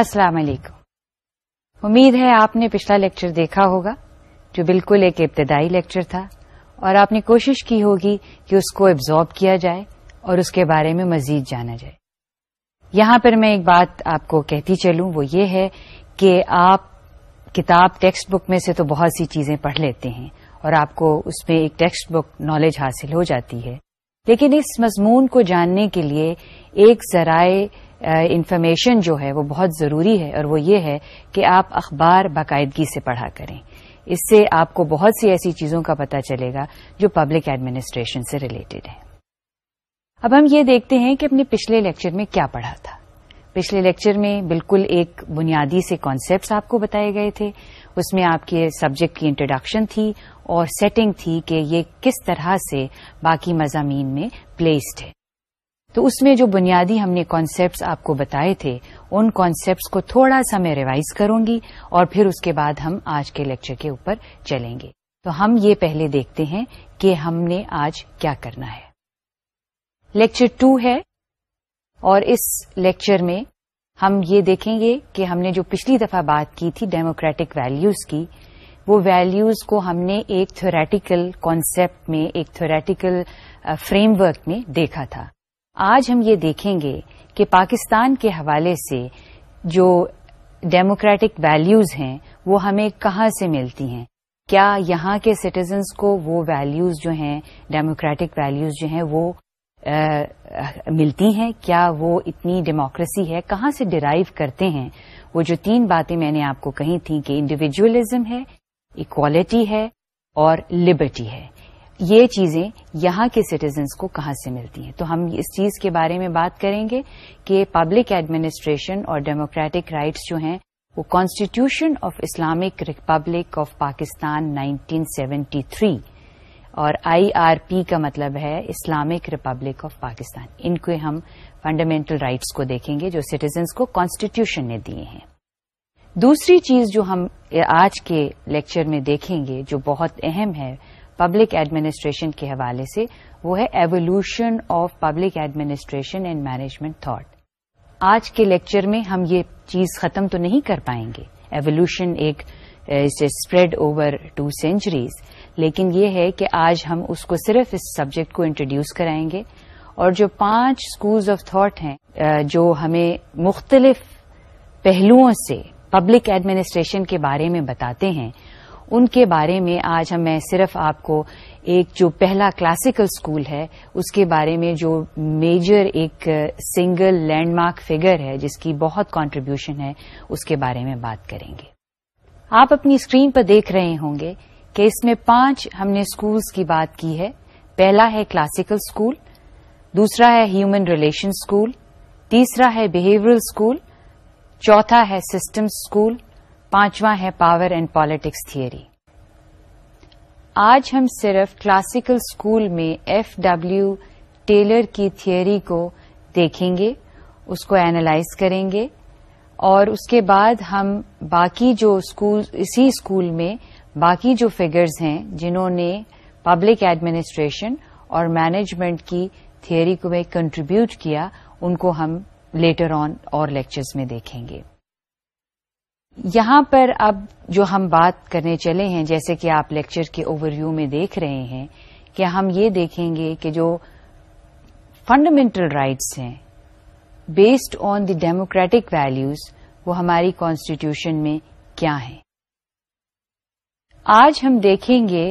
السلام علیکم امید ہے آپ نے پچھلا لیکچر دیکھا ہوگا جو بالکل ایک ابتدائی لیکچر تھا اور آپ نے کوشش کی ہوگی کہ اس کو ابزارب کیا جائے اور اس کے بارے میں مزید جانا جائے یہاں پر میں ایک بات آپ کو کہتی چلوں وہ یہ ہے کہ آپ کتاب ٹیکسٹ بک میں سے تو بہت سی چیزیں پڑھ لیتے ہیں اور آپ کو اس میں ایک ٹیکسٹ بک نالج حاصل ہو جاتی ہے لیکن اس مضمون کو جاننے کے لیے ایک ذرائع انفارمیشن جو ہے وہ بہت ضروری ہے اور وہ یہ ہے کہ آپ اخبار باقاعدگی سے پڑھا کریں اس سے آپ کو بہت سی ایسی چیزوں کا پتہ چلے گا جو پبلک ایڈمنسٹریشن سے ریلیٹڈ ہیں اب ہم یہ دیکھتے ہیں کہ اپنے پچھلے لیکچر میں کیا پڑھا تھا پچھلے لیکچر میں بالکل ایک بنیادی سے کانسیپٹس آپ کو بتائے گئے تھے اس میں آپ کے سبجیکٹ کی انٹروڈکشن تھی اور سیٹنگ تھی کہ یہ کس طرح سے باقی مضامین میں پلیسڈ ہے تو اس میں جو بنیادی ہم نے کانسیپٹس آپ کو بتائے تھے ان کانسیپٹس کو تھوڑا سا میں ریوائز کروں گی اور پھر اس کے بعد ہم آج کے لیکچر کے اوپر چلیں گے تو ہم یہ پہلے دیکھتے ہیں کہ ہم نے آج کیا کرنا ہے لیکچر ٹو ہے اور اس لیکچر میں ہم یہ دیکھیں گے کہ ہم نے جو پچھلی دفعہ بات کی تھی ڈیموکریٹک ویلیوز کی وہ ویلیوز کو ہم نے ایک تھوریٹیکل کانسیپٹ میں ایک تھوریٹیکل فریم ورک میں دیکھا تھا آج ہم یہ دیکھیں گے کہ پاکستان کے حوالے سے جو ڈیموکریٹک ویلیوز ہیں وہ ہمیں کہاں سے ملتی ہیں کیا یہاں کے سٹیزنز کو وہ ویلیوز جو ہیں ڈیموکریٹک ویلیوز جو ہیں وہ ملتی ہیں کیا وہ اتنی ڈیموکریسی ہے کہاں سے ڈرائیو کرتے ہیں وہ جو تین باتیں میں نے آپ کو کہی تھیں کہ انڈیویجولزم ہے اکوالٹی ہے اور لبرٹی ہے یہ چیزیں یہاں کے سٹیزنس کو کہاں سے ملتی ہیں تو ہم اس چیز کے بارے میں بات کریں گے کہ پبلک ایڈمنسٹریشن اور ڈیموکریٹک رائٹس جو ہیں وہ constitution of Islamic republic of Pakistan 1973 اور آئی آر پی کا مطلب ہے اسلامک ریپبلک آف پاکستان ان کے ہم فنڈامینٹل رائٹس کو دیکھیں گے جو سٹیزنس کو کانسٹیٹیوشن نے دیے ہیں دوسری چیز جو ہم آج کے لیکچر میں دیکھیں گے جو بہت اہم ہے پبلک ایڈمنسٹریشن کے حوالے سے وہ ہے evolution of public administration and management thought آج کے لیکچر میں ہم یہ چیز ختم تو نہیں کر پائیں گے ایولیوشن ایک اسپریڈ اوور ٹو سینچریز لیکن یہ ہے کہ آج ہم اس کو صرف اس سبجیکٹ کو انٹروڈیوس کرائیں گے اور جو پانچ اسکولز آف تھاٹ ہیں جو ہمیں مختلف پہلوؤں سے پبلک ایڈمنسٹریشن کے بارے میں بتاتے ہیں ان کے بارے میں آج ہم میں صرف آپ کو ایک جو پہلا کلاسیکل اسکول ہے اس کے بارے میں جو میجر ایک سنگل لینڈ مارک فگر ہے جس کی بہت کانٹریبیوشن ہے اس کے بارے میں بات کریں گے آپ اپنی اسکرین پر دیکھ رہے ہوں گے کہ اس میں پانچ ہم نے اسکولس کی بات کی ہے پہلا ہے کلاسیکل اسکول دوسرا ہے ہیومن ریلیشن اسکول تیسرا ہے بہیورل اسکول چوتھا ہے سسٹم اسکول پانچواں ہے پاور اینڈ پالیٹکس تھیئری آج ہم صرف کلاسیکل اسکول میں ایف ڈبلو ٹیلر کی تھیوری کو دیکھیں گے اس کو اینالائز کریں گے اور اس کے بعد ہم باقی جو اسی اسکول میں باقی جو فگرز ہیں جنہوں نے پبلک ایڈمنسٹریشن اور مینجمنٹ کی تھیوری کو میں کنٹریبیوٹ کیا ان کو ہم لیٹر آن اور لیکچرز میں دیکھیں گے یہاں پر اب جو ہم بات کرنے چلے ہیں جیسے کہ آپ لیکچر کے اوور ویو میں دیکھ رہے ہیں کہ ہم یہ دیکھیں گے کہ جو فنڈامینٹل رائٹس ہیں based on the democratic values وہ ہماری کانسٹیٹیوشن میں کیا ہیں آج ہم دیکھیں گے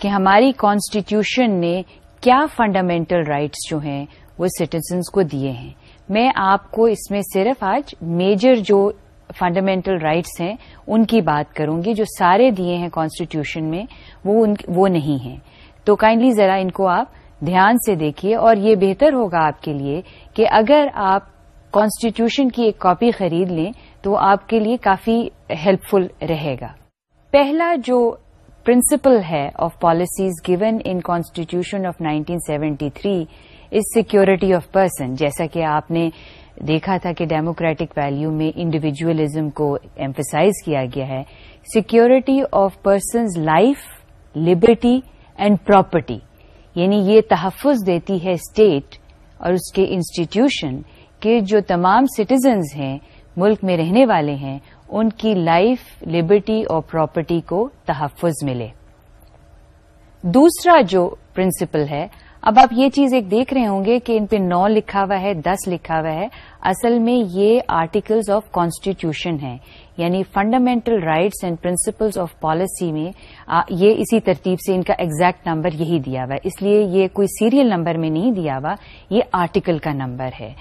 کہ ہماری کانسٹیٹیوشن نے کیا فنڈامنٹل رائٹس جو ہیں وہ سٹیزنس کو دیے ہیں میں آپ کو اس میں صرف آج میجر جو فنڈامینٹل رائٹس ہیں ان کی بات کروں گی جو سارے دیے ہیں کانسٹیٹیوشن میں وہ ان, وہ نہیں ہیں تو کائنڈلی ذرا ان کو آپ دھیان سے دیکھیے اور یہ بہتر ہوگا آپ کے لیے کہ اگر آپ کانسٹیٹیوشن کی ایک کاپی خرید لیں تو آپ کے لیے کافی ہیلپ فل رہے گا پہلا جو پرنسپل ہے of policies given in constitution of nineteen seventy three is security of person جیسا کہ آپ نے دیکھا تھا کہ ڈیموکریٹک ویلو میں انڈیویجلزم کو ایمفیسائز کیا گیا ہے security of persons life liberty and property یعنی یہ تحفظ دیتی ہے اسٹیٹ اور اس کے انسٹیٹیوشن کے جو تمام سٹیزنز ہیں ملک میں رہنے والے ہیں ان کی لائف لبرٹی اور پراپرٹی کو تحفظ ملے دوسرا جو پرنسپل ہے اب آپ یہ چیز ایک دیکھ رہے ہوں گے کہ ان پہ نو لکھا ہوا ہے دس لکھا ہوا ہے اصل میں یہ آرٹیکلز آف کانسٹیٹیوشن ہیں یعنی fundamental rights and principles of policy میں یہ اسی ترتیب سے ان کا ایگزیکٹ نمبر یہی دیا ہوا ہے اس لیے یہ کوئی سیریل نمبر میں نہیں دیا ہوا یہ آرٹیکل کا نمبر ہے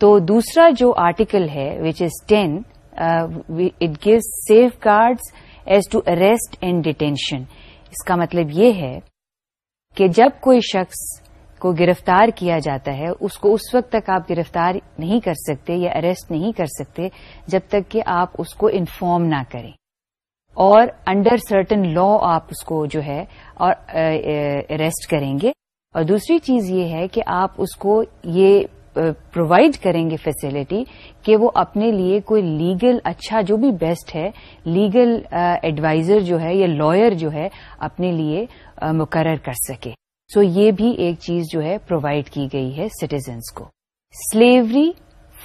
تو دوسرا جو آرٹیکل ہے which is ten it gives safeguards as to arrest and detention اس کا مطلب یہ ہے کہ جب کوئی شخص کو گرفتار کیا جاتا ہے اس کو اس وقت تک آپ گرفتار نہیں کر سکتے یا اریسٹ نہیں کر سکتے جب تک کہ آپ اس کو انفارم نہ کریں اور انڈر سرٹن لا آپ اس کو جو ہے اور اریسٹ کریں گے اور دوسری چیز یہ ہے کہ آپ اس کو یہ پرووائڈ کریں گے فیسلٹی کہ وہ اپنے لیے کوئی لیگل اچھا جو بھی بیسٹ ہے لیگل ایڈوائزر جو ہے یا لائر جو ہے اپنے لیے مقرر کر سکے سو so یہ بھی ایک چیز جو ہے پرووائڈ کی گئی ہے سٹیزنس کو slavery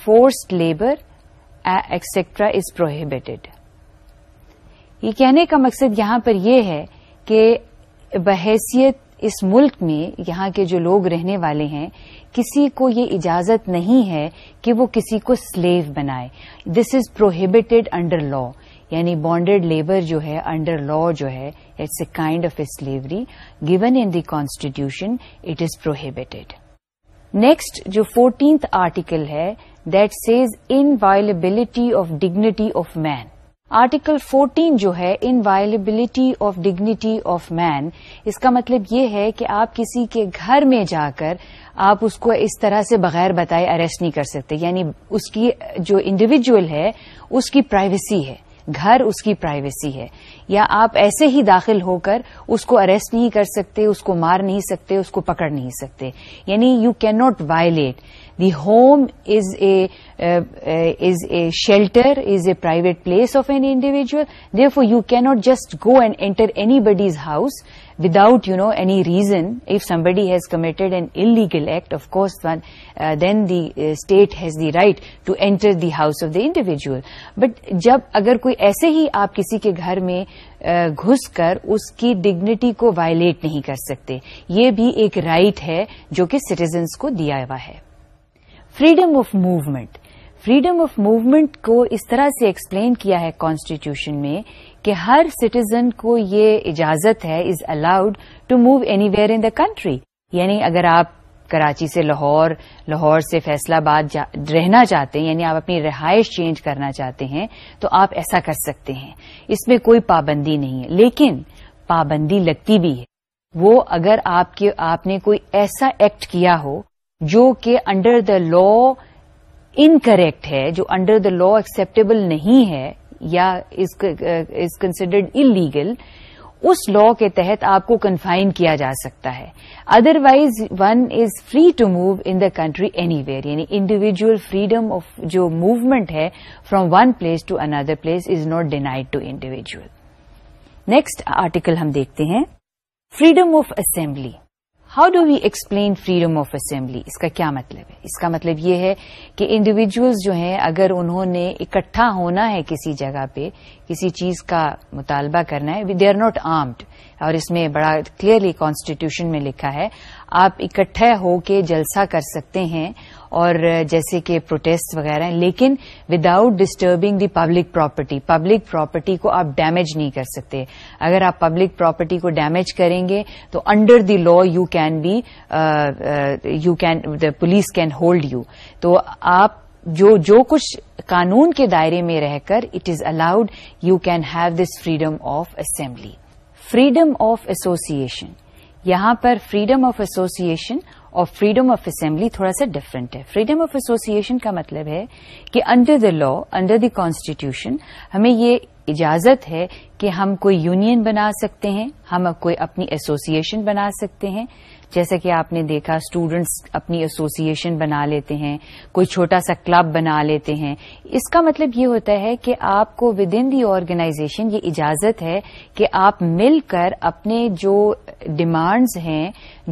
forced labour extra is prohibited کہنے کا مقصد یہاں پر یہ ہے کہ بحیثیت اس ملک میں یہاں کے جو لوگ رہنے والے ہیں کسی کو یہ اجازت نہیں ہے کہ وہ کسی کو سلیو بنائے دس از پروہیبٹیڈ انڈر لا یعنی بانڈیڈ لیبر جو ہے انڈر لا جو ہے it's a kind of a slavery given in the constitution it is prohibited next جو فورٹینتھ آرٹیکل ہے that says inviolability of dignity of man article fourteen جو ہے inviolability of dignity of man اس کا مطلب یہ ہے کہ آپ کسی کے گھر میں جا کر آپ اس کو اس طرح سے بغیر بتائے اریسٹ نہیں کر سکتے یعنی اس کی جو انڈیویجل ہے اس کی پرائیویسی ہے گھر اس کی پرائیویسی ہے یا آپ ایسے ہی داخل ہو کر اس کو اریسٹ نہیں کر سکتے اس کو مار نہیں سکتے اس کو پکڑ نہیں سکتے یعنی you cannot violate the home is a is a shelter is a private place of an individual for you not just go and enter anybody's house without you know any reason if somebody's committed an illegal act of course then the state has the right to enter the house of the individual but جب اگر کوئی ایسے ہی آپ کسی کے گھر میں گھس کر اس کی ڈگنیٹی کو وایلیٹ نہیں کر سکتے یہ بھی ایک رائٹ ہے جو کہ سٹیزنس کو دیا ہوا ہے freedom of movement freedom of movement کو اس طرح سے ایکسپلین کیا ہے کانسٹیٹیوشن میں کہ ہر سٹیزن کو یہ اجازت ہے is allowed to move anywhere in the country یعنی اگر آپ کراچی سے لاہور لاہور سے فیصلہ باد رہنا چاہتے ہیں یعنی آپ اپنی رہائش چینج کرنا چاہتے ہیں تو آپ ایسا کر سکتے ہیں اس میں کوئی پابندی نہیں ہے لیکن پابندی لگتی بھی ہے وہ اگر آپ کے آپ نے کوئی ایسا ایکٹ کیا ہو جو کہ انڈر دا لا انکریکٹ ہے جو انڈر دا لا ایکسپٹیبل نہیں ہے یا از کنسیڈرڈ انلیگل اس لا کے تحت آپ کو کنفائن کیا جا سکتا ہے otherwise one is free to move in the country anywhere یعنی انڈیویجل فریڈم آف جو موومنٹ ہے from one place to another place is not denied to individual next article ہم دیکھتے ہیں freedom of assembly how do we explain freedom of assembly اس کا کیا مطلب ہے اس کا مطلب یہ ہے کہ انڈیویجلس جو ہیں اگر انہوں نے اکٹھا ہونا ہے کسی جگہ پہ کسی چیز کا مطالبہ کرنا ہے دے آر ناٹ آرمڈ اور اس میں بڑا کلیئرلی کانسٹیٹیوشن میں لکھا ہے آپ اکٹھے ہو کے جلسہ کر سکتے ہیں اور جیسے کہ پروٹیسٹ وغیرہ ہیں لیکن without disturbing the public property public property کو آپ ڈیمیج نہیں کر سکتے اگر آپ پبلک پراپرٹی کو ڈیمیج کریں گے تو under the law you can be you the police can hold you تو آپ جو جو کچھ قانون کے دائرے میں رہ کر it is allowed you can have this freedom of assembly freedom of association یہاں پر فریڈم آف ایسوسیشن اور فریڈم آف اسمبلی تھوڑا سا ڈفرینٹ ہے فریڈم آف ایسوسیشن کا مطلب ہے کہ under the law under the constitution ہمیں یہ اجازت ہے کہ ہم کوئی یونین بنا سکتے ہیں ہم کوئی اپنی ایسوسیشن بنا سکتے ہیں جیسے کہ آپ نے دیکھا اسٹوڈینٹس اپنی ایسوسیشن بنا لیتے ہیں کوئی چھوٹا سا کلب بنا لیتے ہیں اس کا مطلب یہ ہوتا ہے کہ آپ کو ود ان دی آرگنائزیشن یہ اجازت ہے کہ آپ مل کر اپنے جو ڈیمانڈز ہیں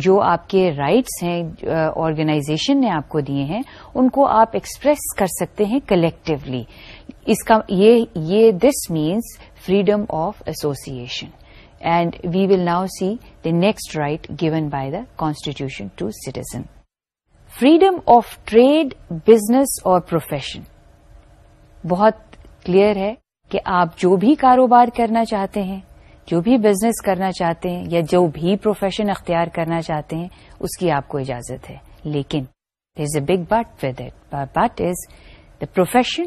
جو آپ کے رائٹس ہیں آرگنائزیشن نے آپ کو دیے ہیں ان کو آپ ایکسپریس کر سکتے ہیں کلیکٹولی اس کا یہ this means freedom of association and we will now see the next right given by the constitution to citizen freedom of trade business اور پروفیشن بہت کلیئر ہے کہ آپ جو بھی کاروبار کرنا چاہتے ہیں جو بھی بزنس کرنا چاہتے ہیں یا جو بھی پروفیشن اختیار کرنا چاہتے ہیں اس کی آپ کو اجازت ہے لیکن there is a big but with it but is the profession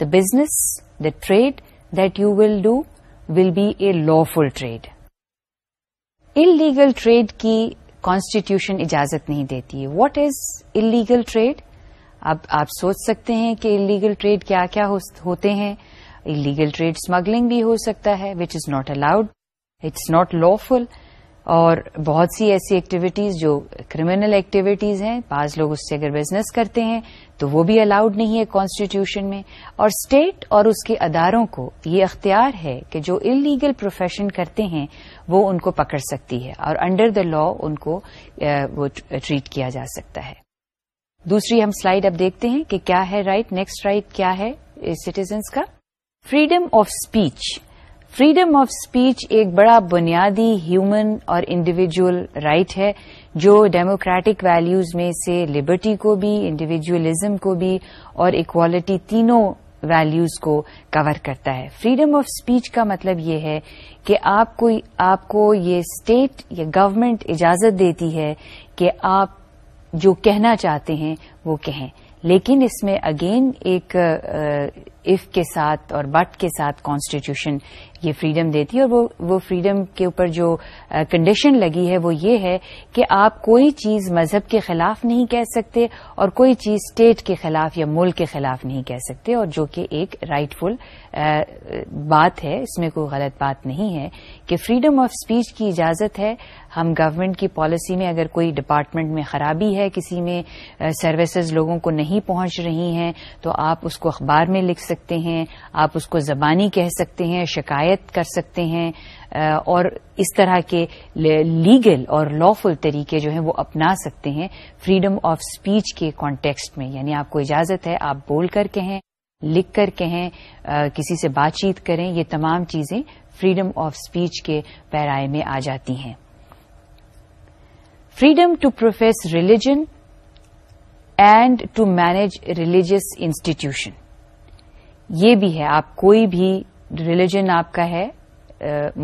the business the trade that you will do will be a lawful trade illegal trade کی کانسٹیٹیوشن اجازت نہیں دیتی ہے what is illegal trade اب آپ سوچ سکتے ہیں کہ ان لیگل ٹریڈ کیا کیا ہوتے ہیں ان لیگل ٹریڈ اسمگلنگ بھی ہو سکتا ہے which is not allowed it's not lawful اور بہت سی ایسی ایکٹیویٹیز جو کرمنل ایکٹیویٹیز ہیں بعض لوگ اس سے اگر بزنس کرتے ہیں تو وہ بھی الاؤڈ نہیں ہے کانسٹیٹیوشن میں اور اسٹیٹ اور اس کے اداروں کو یہ اختیار ہے کہ جو انلیگل پروفیشن کرتے ہیں وہ ان کو پکڑ سکتی ہے اور انڈر دا لا ان کو وہ ٹریٹ کیا جا سکتا ہے دوسری ہم سلائیڈ اب دیکھتے ہیں کہ کیا ہے رائٹ نیکسٹ رائٹ کیا ہے سٹیزنس کا freedom of speech freedom of speech ایک بڑا بنیادی ہیومن اور انڈیویجل رائٹ ہے جو ڈیموکریٹک ویلوز میں سے لبرٹی کو بھی انڈیویجلزم کو بھی اور اکوالٹی تینوں ویلوز کو کور کرتا ہے فریڈم آف اسپیچ کا مطلب یہ ہے کہ آپ کو یہ اسٹیٹ یا گورنمنٹ اجازت دیتی ہے کہ آپ جو کہنا چاہتے ہیں وہ کہیں لیکن اس میں اگین ایک اف کے ساتھ اور بٹ کے ساتھ کانسٹیٹیوشن یہ فریڈم دیتی ہے اور وہ فریڈم کے اوپر جو کنڈیشن لگی ہے وہ یہ ہے کہ آپ کوئی چیز مذہب کے خلاف نہیں کہہ سکتے اور کوئی چیز اسٹیٹ کے خلاف یا ملک کے خلاف نہیں کہہ سکتے اور جو کہ ایک رائٹ فل بات ہے اس میں کوئی غلط بات نہیں ہے کہ فریڈم آف اسپیچ کی اجازت ہے ہم گورنمنٹ کی پالیسی میں اگر کوئی ڈپارٹمنٹ میں خرابی ہے کسی میں سروسز لوگوں کو نہیں پہنچ رہی ہیں تو آپ اس کو اخبار میں لکھ سکتے ہیں آپ اس کو زبانی کہہ سکتے ہیں شکایت کر سکتے ہیں اور اس طرح کے لیگل اور لافل طریقے جو ہیں وہ اپنا سکتے ہیں فریڈم آف اسپیچ کے کانٹیکسٹ میں یعنی آپ کو اجازت ہے آپ بول کر کہیں لکھ کر کہیں کسی سے بات چیت کریں یہ تمام چیزیں فریڈم آف اسپیچ کے پیرائے میں آ جاتی ہیں freedom to profess religion and to manage religious institution یہ بھی ہے آپ کوئی بھی ریلیجن آپ کا ہے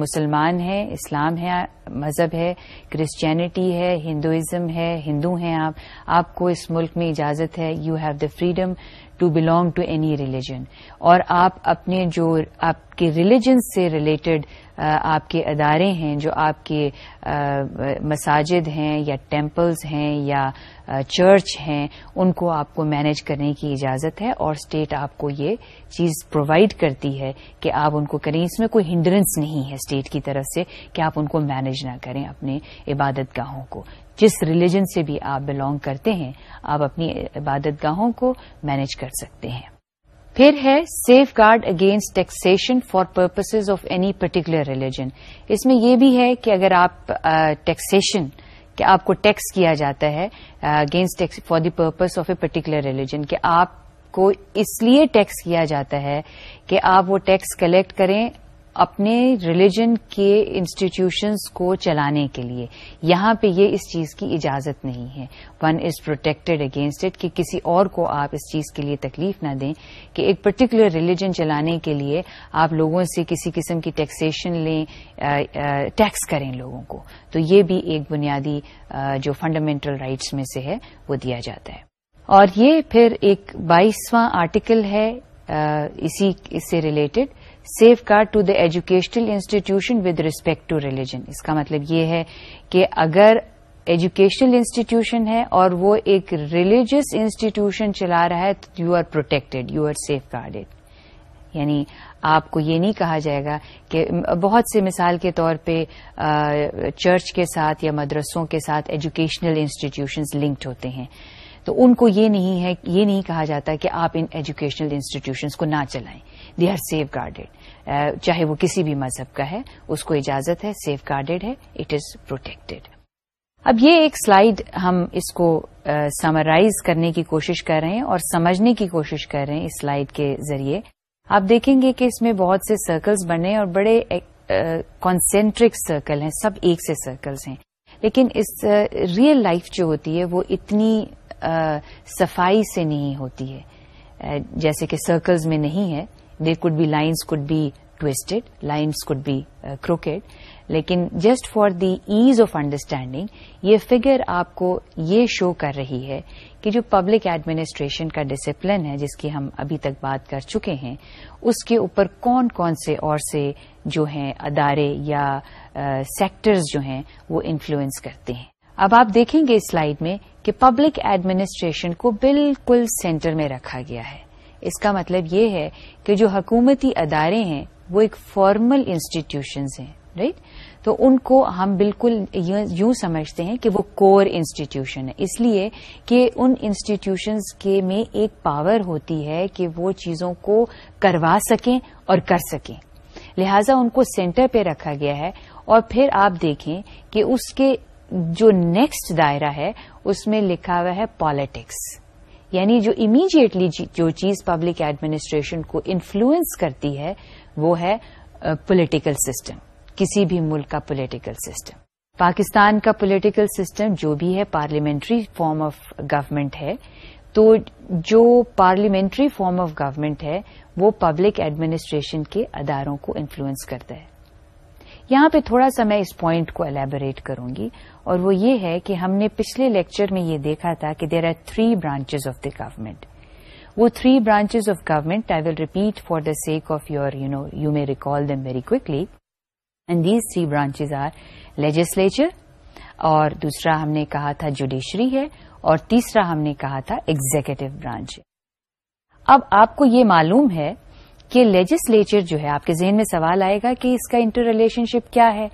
مسلمان ہے اسلام ہے مذہب ہے کرسچینٹی ہے ہندوازم ہے ہندو ہیں آپ آپ کو اس ملک میں اجازت ہے you have the freedom to belong to any religion اور آپ اپنے جو آپ کے ریلیجن سے ریلیٹڈ آپ کے ادارے ہیں جو آپ کے مساجد ہیں یا ٹیمپلز ہیں یا چرچ ہیں ان کو آپ کو مینج کرنے کی اجازت ہے اور اسٹیٹ آپ کو یہ چیز پرووائڈ کرتی ہے کہ آپ ان کو کریں اس میں کوئی ہنڈرنس نہیں ہے اسٹیٹ کی طرف سے کہ آپ ان کو مینج نہ کریں اپنے عبادت گاہوں کو جس ریلیجن سے بھی آپ بلانگ کرتے ہیں آپ اپنی عبادت گاہوں کو مینج کر سکتے ہیں پھر ہے safeguard against taxation for purpose of any particular religion اس میں یہ بھی ہے کہ اگر آپ ٹیکسیشن کہ آپ کو ٹیکس کیا جاتا ہے against for the purpose of a particular religion کہ آپ کو اس لیے ٹیکس کیا جاتا ہے کہ آپ وہ ٹیکس کلیکٹ کریں اپنے ریلیجن کے انسٹیٹیوشنس کو چلانے کے لیے یہاں پہ یہ اس چیز کی اجازت نہیں ہے one is protected against it کہ کسی اور کو آپ اس چیز کے لیے تکلیف نہ دیں کہ ایک پرٹیکولر ریلیجن چلانے کے لیے آپ لوگوں سے کسی قسم کی ٹیکسیشن لیں ٹیکس کریں لوگوں کو تو یہ بھی ایک بنیادی جو فنڈامینٹل رائٹس میں سے ہے وہ دیا جاتا ہے اور یہ پھر ایک بائیسواں آرٹیکل ہے اسی اس سے related safeguard to the educational institution with respect to religion اس کا مطلب یہ ہے کہ اگر ایجوکیشنل انسٹیٹیوشن ہے اور وہ ایک ریلیجیس انسٹیٹیوشن چلا رہا ہے تو you are protected you are safeguarded یعنی آپ کو یہ نہیں کہا جائے گا کہ بہت سے مثال کے طور پہ چرچ کے ساتھ یا مدرسوں کے ساتھ ایجوکیشنل انسٹیٹیوشنز لنکڈ ہوتے ہیں تو ان کو یہ نہیں ہے یہ نہیں کہا جاتا کہ آپ ان ایجوکیشنل انسٹیٹیوشنس کو نہ چلائیں دے آر سیف گارڈیڈ چاہے وہ کسی بھی مذہب کا ہے اس کو اجازت ہے سیف گارڈیڈ ہے اٹ از پروٹیکٹڈ اب یہ ایک سلائیڈ ہم اس کو سمرائز کرنے کی کوشش کر رہے ہیں اور سمجھنے کی کوشش کر رہے ہیں اس سلائیڈ کے ذریعے آپ دیکھیں گے کہ اس میں بہت سے سرکلز بنے اور بڑے uh, سرکل ہیں سب ایک سے سرکلز ہیں لیکن اس ریئل لائف جو ہوتی ہے وہ اتنی صفائی سے نہیں ہوتی ہے جیسے کہ سرکلز میں نہیں ہے there could be lions could be toasted lions could be crooked لیکن just for the ease of understanding یہ فگر آپ کو یہ شو کر رہی ہے کہ جو پبلک ایڈمنسٹریشن کا ڈسپلن ہے جس کی ہم ابھی تک بات کر چکے ہیں اس کے اوپر کون کون سے اور سے جو ہیں ادارے یا سیکٹرز جو ہیں وہ انفلوئنس کرتے ہیں اب آپ دیکھیں گے اس سلائیڈ میں کہ پبلک ایڈمنسٹریشن کو بالکل سینٹر میں رکھا گیا ہے اس کا مطلب یہ ہے کہ جو حکومتی ادارے ہیں وہ ایک فارمل انسٹیٹیوشنز ہیں رائٹ تو ان کو ہم بالکل یوں سمجھتے ہیں کہ وہ کور انسٹیٹیوشن ہے اس لیے کہ ان انسٹیٹیوشنز کے میں ایک پاور ہوتی ہے کہ وہ چیزوں کو کروا سکیں اور کر سکیں لہذا ان کو سینٹر پہ رکھا گیا ہے اور پھر آپ دیکھیں کہ اس کے جو نیکسٹ دائرہ ہے اس میں لکھا ہوا ہے پالیٹکس یعنی جو امیجیٹلی جو چیز پبلک ایڈمنسٹریشن کو انفلوئنس کرتی ہے وہ ہے پولیٹیکل سسٹم کسی بھی ملک کا پولیٹیکل سسٹم پاکستان کا پولیٹیکل سسٹم جو بھی ہے پارلیمنٹری فارم آف گورنمنٹ ہے تو جو پارلیمنٹری فارم آف گورنمنٹ ہے وہ پبلک ایڈمنسٹریشن کے اداروں کو انفلوئنس کرتا ہے یہاں پہ تھوڑا سا میں اس پوائنٹ کو الیبوریٹ کروں گی اور وہ یہ ہے کہ ہم نے پچھلے لیکچر میں یہ دیکھا تھا کہ there are three branches of the government وہ three branches of government I will repeat for the sake of your you know you may recall them very quickly and these three branches are legislature اور دوسرا ہم نے کہا تھا judiciary ہے اور تیسرا ہم نے کہا تھا ایگزیکٹو برانچ اب آپ کو یہ معلوم ہے کہ لیجسلیچر جو ہے آپ کے ذہن میں سوال آئے گا کہ اس کا انٹر ریلیشن شپ کیا ہے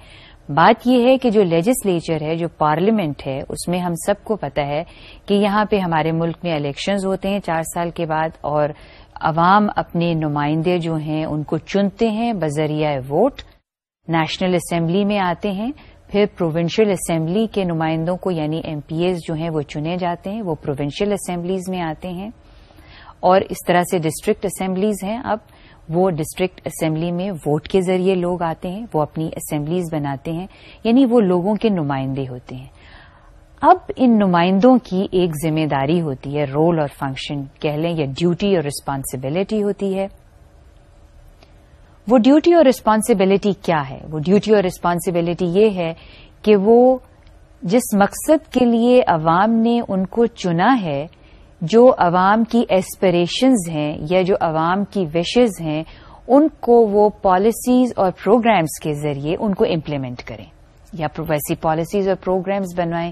بات یہ ہے کہ جو لیجسلیچر ہے جو پارلیمنٹ ہے اس میں ہم سب کو پتا ہے کہ یہاں پہ ہمارے ملک میں الیکشنز ہوتے ہیں چار سال کے بعد اور عوام اپنے نمائندے جو ہیں ان کو چنتے ہیں بذریعہ ووٹ نیشنل اسمبلی میں آتے ہیں پھر پروونشل اسمبلی کے نمائندوں کو یعنی ایم پی ایز جو ہیں وہ چنے جاتے ہیں وہ پروونشل اسمبلیز میں آتے ہیں اور اس طرح سے ڈسٹرکٹ اسمبلیز ہیں اب وہ ڈسٹرکٹ اسمبلی میں ووٹ کے ذریعے لوگ آتے ہیں وہ اپنی اسمبلیز بناتے ہیں یعنی وہ لوگوں کے نمائندے ہوتے ہیں اب ان نمائندوں کی ایک ذمہ داری ہوتی ہے رول اور فنکشن کہہ لیں یا ڈیوٹی اور رسپانسبلٹی ہوتی ہے وہ ڈیوٹی اور رسپانسبلٹی کیا ہے وہ ڈیوٹی اور رسپانسبلٹی یہ ہے کہ وہ جس مقصد کے لیے عوام نے ان کو چنا ہے جو عوام کی ایسپریشنز ہیں یا جو عوام کی وشز ہیں ان کو وہ پالیسیز اور پروگرامز کے ذریعے ان کو امپلیمنٹ کریں یا ویسی پالیسیز اور پروگرامز بنوائیں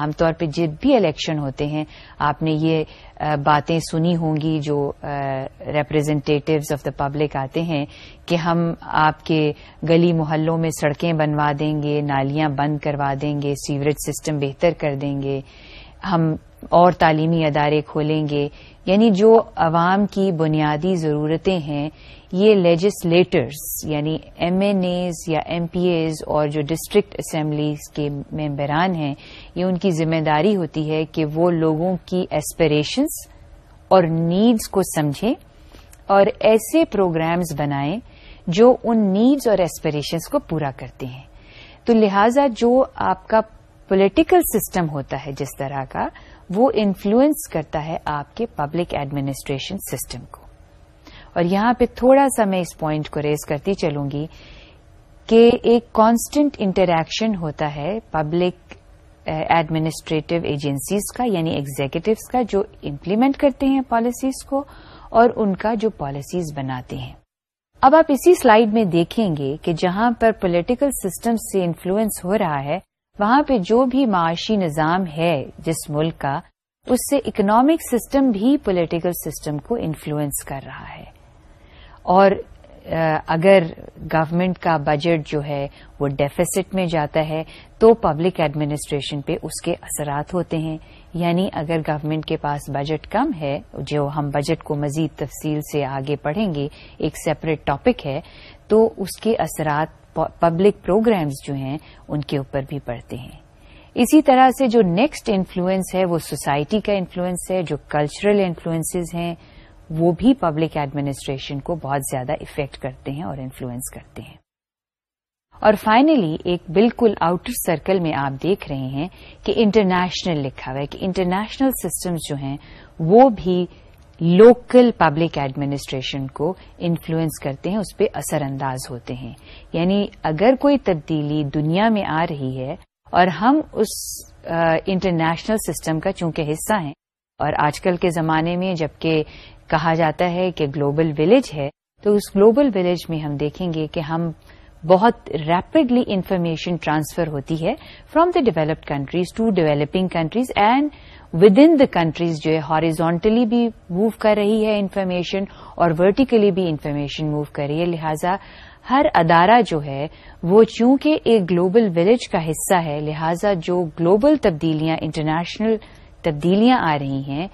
عام طور پہ جب بھی الیکشن ہوتے ہیں آپ نے یہ باتیں سنی ہوں گی جو ریپرزینٹیوز آف دا پبلک آتے ہیں کہ ہم آپ کے گلی محلوں میں سڑکیں بنوا دیں گے نالیاں بند کروا دیں گے سیوریج سسٹم بہتر کر دیں گے ہم اور تعلیمی ادارے کھولیں گے یعنی جو عوام کی بنیادی ضرورتیں ہیں یہ لیجسلیٹرز یعنی ایم این اے یا ایم پی ایز اور جو ڈسٹرکٹ اسمبلیز کے ممبران ہیں یہ ان کی ذمہ داری ہوتی ہے کہ وہ لوگوں کی اسپریشنز اور نیڈز کو سمجھیں اور ایسے پروگرامز بنائیں جو ان نیڈز اور اسپریشنز کو پورا کرتے ہیں تو لہذا جو آپ کا پولیٹیکل سسٹم ہوتا ہے جس طرح کا وہ انفلوئنس کرتا ہے آپ کے پبلک ایڈمنسٹریشن سسٹم کو اور یہاں پہ تھوڑا سا میں اس پوائنٹ کو ریز کرتی چلوں گی کہ ایک کانسٹنٹ انٹریکشن ہوتا ہے پبلک ایڈمنسٹریٹو ایجنسیز کا یعنی ایگزیکٹوس کا جو امپلیمنٹ کرتے ہیں پالیسیز کو اور ان کا جو پالیسیز بناتے ہیں اب آپ اسی سلائیڈ میں دیکھیں گے کہ جہاں پر پولیٹیکل سسٹم سے انفلوئنس ہو رہا ہے وہاں پہ جو بھی معاشی نظام ہے جس ملک کا اس سے اکنامک سسٹم بھی پولیٹیکل سسٹم کو انفلوئنس کر رہا ہے اور اگر گورمنٹ کا بجٹ جو ہے وہ ڈیفیسٹ میں جاتا ہے تو پبلک ایڈمنسٹریشن پہ اس کے اثرات ہوتے ہیں یعنی اگر گورنمنٹ کے پاس بجٹ کم ہے جو ہم بجٹ کو مزید تفصیل سے آگے پڑھیں گے ایک سیپریٹ ٹاپک ہے تو اس کے اثرات پبلک پروگرامز جو ہیں ان کے اوپر بھی پڑھتے ہیں اسی طرح سے جو نیکسٹ انفلوئنس ہے وہ سوسائٹی کا انفلوئنس ہے جو کلچرل انفلوئنسز ہیں وہ بھی پبلک ایڈمنسٹریشن کو بہت زیادہ افیکٹ کرتے ہیں اور انفلوئنس کرتے ہیں اور فائنلی ایک بالکل آؤٹر سرکل میں آپ دیکھ رہے ہیں کہ انٹرنیشنل لکھا ہوا ہے کہ انٹرنیشنل سسٹمز جو ہیں وہ بھی لوکل پبلک ایڈمنسٹریشن کو انفلوئنس کرتے ہیں اس پہ اثر انداز ہوتے ہیں یعنی اگر کوئی تبدیلی دنیا میں آ رہی ہے اور ہم اس انٹرنیشنل سسٹم کا چونکہ حصہ ہیں اور آج کل کے زمانے میں جبکہ کہا جاتا ہے کہ گلوبل ولیج ہے تو اس گلوبل ولیج میں ہم دیکھیں گے کہ ہم بہت ریپڈلی انفارمیشن ٹرانسفر ہوتی ہے from the developed countries to developing countries and within the countries جو ہے ہاریزونٹلی بھی موو کر رہی ہے انفارمیشن اور ورٹیکلی بھی انفارمیشن موو کر رہی ہے لہذا ہر ادارہ جو ہے وہ چونکہ ایک گلوبل ولیج کا حصہ ہے لہذا جو گلوبل تبدیلیاں انٹرنیشنل تبدیلیاں آ رہی ہیں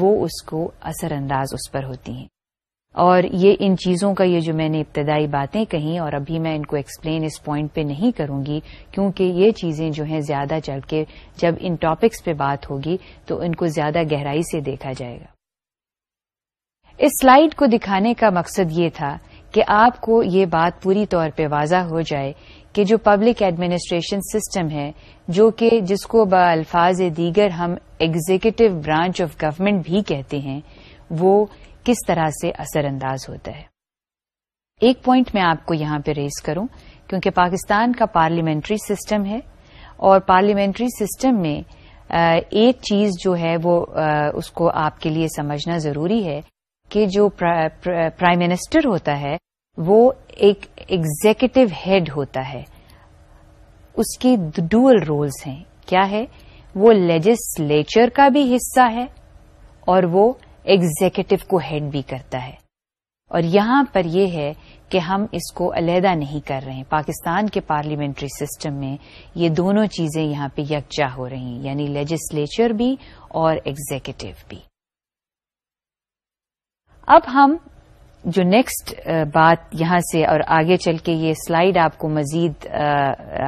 وہ اس کو اثر انداز اس پر ہوتی ہیں اور یہ ان چیزوں کا یہ جو میں نے ابتدائی باتیں کہیں اور ابھی میں ان کو ایکسپلین اس پوائنٹ پہ نہیں کروں گی کیونکہ یہ چیزیں جو ہیں زیادہ چل کے جب ان ٹاپکس پہ بات ہوگی تو ان کو زیادہ گہرائی سے دیکھا جائے گا اس سلائیڈ کو دکھانے کا مقصد یہ تھا کہ آپ کو یہ بات پوری طور پہ واضح ہو جائے کہ جو پبلک ایڈمنسٹریشن سسٹم ہے جو کہ جس کو با الفاظ دیگر ہم ایگزیکٹو برانچ آف گورنمنٹ بھی کہتے ہیں وہ کس طرح سے اثر انداز ہوتا ہے ایک پوائنٹ میں آپ کو یہاں پہ ریز کروں کیونکہ پاکستان کا پارلیمنٹری سسٹم ہے اور پارلیمنٹری سسٹم میں ایک چیز جو ہے وہ اس کو آپ کے لیے سمجھنا ضروری ہے کہ جو پرائم منسٹر ہوتا ہے وہ ایک ایگزیکٹو ہیڈ ہوتا ہے اس کی ڈوئل رولز ہیں کیا ہے وہ لیجسلیچر کا بھی حصہ ہے اور وہ ایگزیکٹو کو ہیڈ بھی کرتا ہے اور یہاں پر یہ ہے کہ ہم اس کو علیحدہ نہیں کر رہے ہیں پاکستان کے پارلیمنٹری سسٹم میں یہ دونوں چیزیں یہاں پہ یکجا ہو رہی ہیں یعنی لیجسلیچر بھی اور ایگزیکٹو بھی اب ہم جو نیکسٹ بات یہاں سے اور آگے چل کے یہ سلائیڈ آپ کو مزید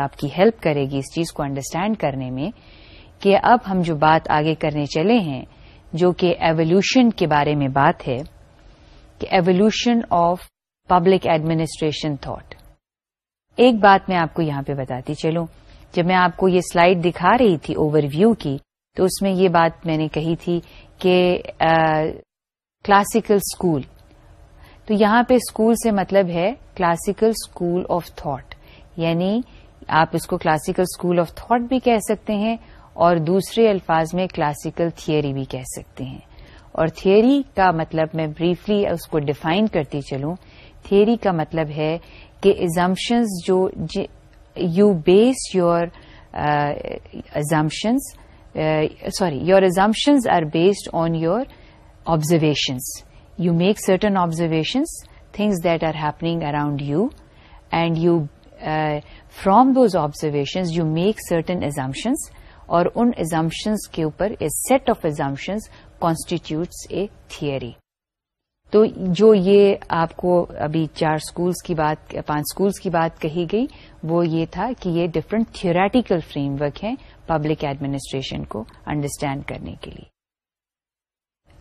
آپ کی ہیلپ کرے گی اس چیز کو انڈرسٹینڈ کرنے میں کہ اب ہم جو بات آگے کرنے چلے ہیں جو کہ ایولیوشن کے بارے میں بات ہے کہ evolution of public administration thought ایک بات میں آپ کو یہاں پہ بتاتی چلوں جب میں آپ کو یہ سلائڈ دکھا رہی تھی اوور ویو کی تو اس میں یہ بات میں نے کہی تھی کہ کلاسیکل اسکول تو یہاں پہ اسکول سے مطلب ہے کلاسیکل اسکول آف تھاٹ یعنی آپ اس کو کلاسیکل اسکول آف تھاٹ بھی کہہ سکتے ہیں اور دوسرے الفاظ میں کلاسیکل تھیئری بھی کہہ سکتے ہیں اور تھیئری کا مطلب میں بریفلی اس کو ڈیفائن کرتی چلوں تھیئری کا مطلب ہے کہ ایزمپشنز جو you base your assumptions sorry your assumptions are based on your observations you make certain observations things that are happening around you and you from those observations you make certain assumptions اور ان assumptions کے اوپر a set of assumptions constitutes a theory تو جو یہ آپ کو ابھی چار اسکولس کی بات پانچ اسکولس کی بات کہی گئی وہ یہ تھا کہ یہ ڈفرنٹ تھیوریٹیکل فریم ورک ہیں پبلک ایڈمنسٹریشن کو انڈرسٹینڈ کرنے کے لیے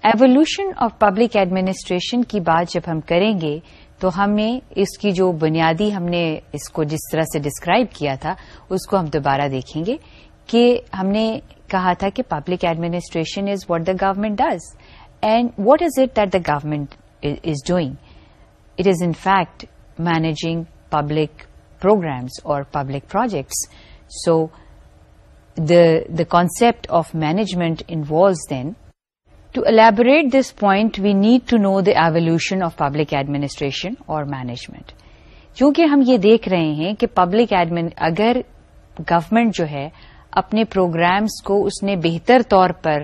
ایولیوشن آف پبلک ایڈمنسٹریشن کی بات جب ہم کریں گے تو ہمیں اس کی جو بنیادی ہم نے اس کو جس طرح سے ڈسکرائب کیا تھا اس کو ہم دوبارہ دیکھیں گے کہ ہم نے کہا تھا کہ public administration is what the government does and what is it that the government is doing it is in fact managing public programs اور public projects so the concept of management involves then to elaborate this point we need to know the evolution of public administration اور management کیونکہ ہم یہ دیکھ رہے ہیں کہ public اگر گورنمنٹ جو ہے اپنے پروگرامس کو اس نے بہتر طور پر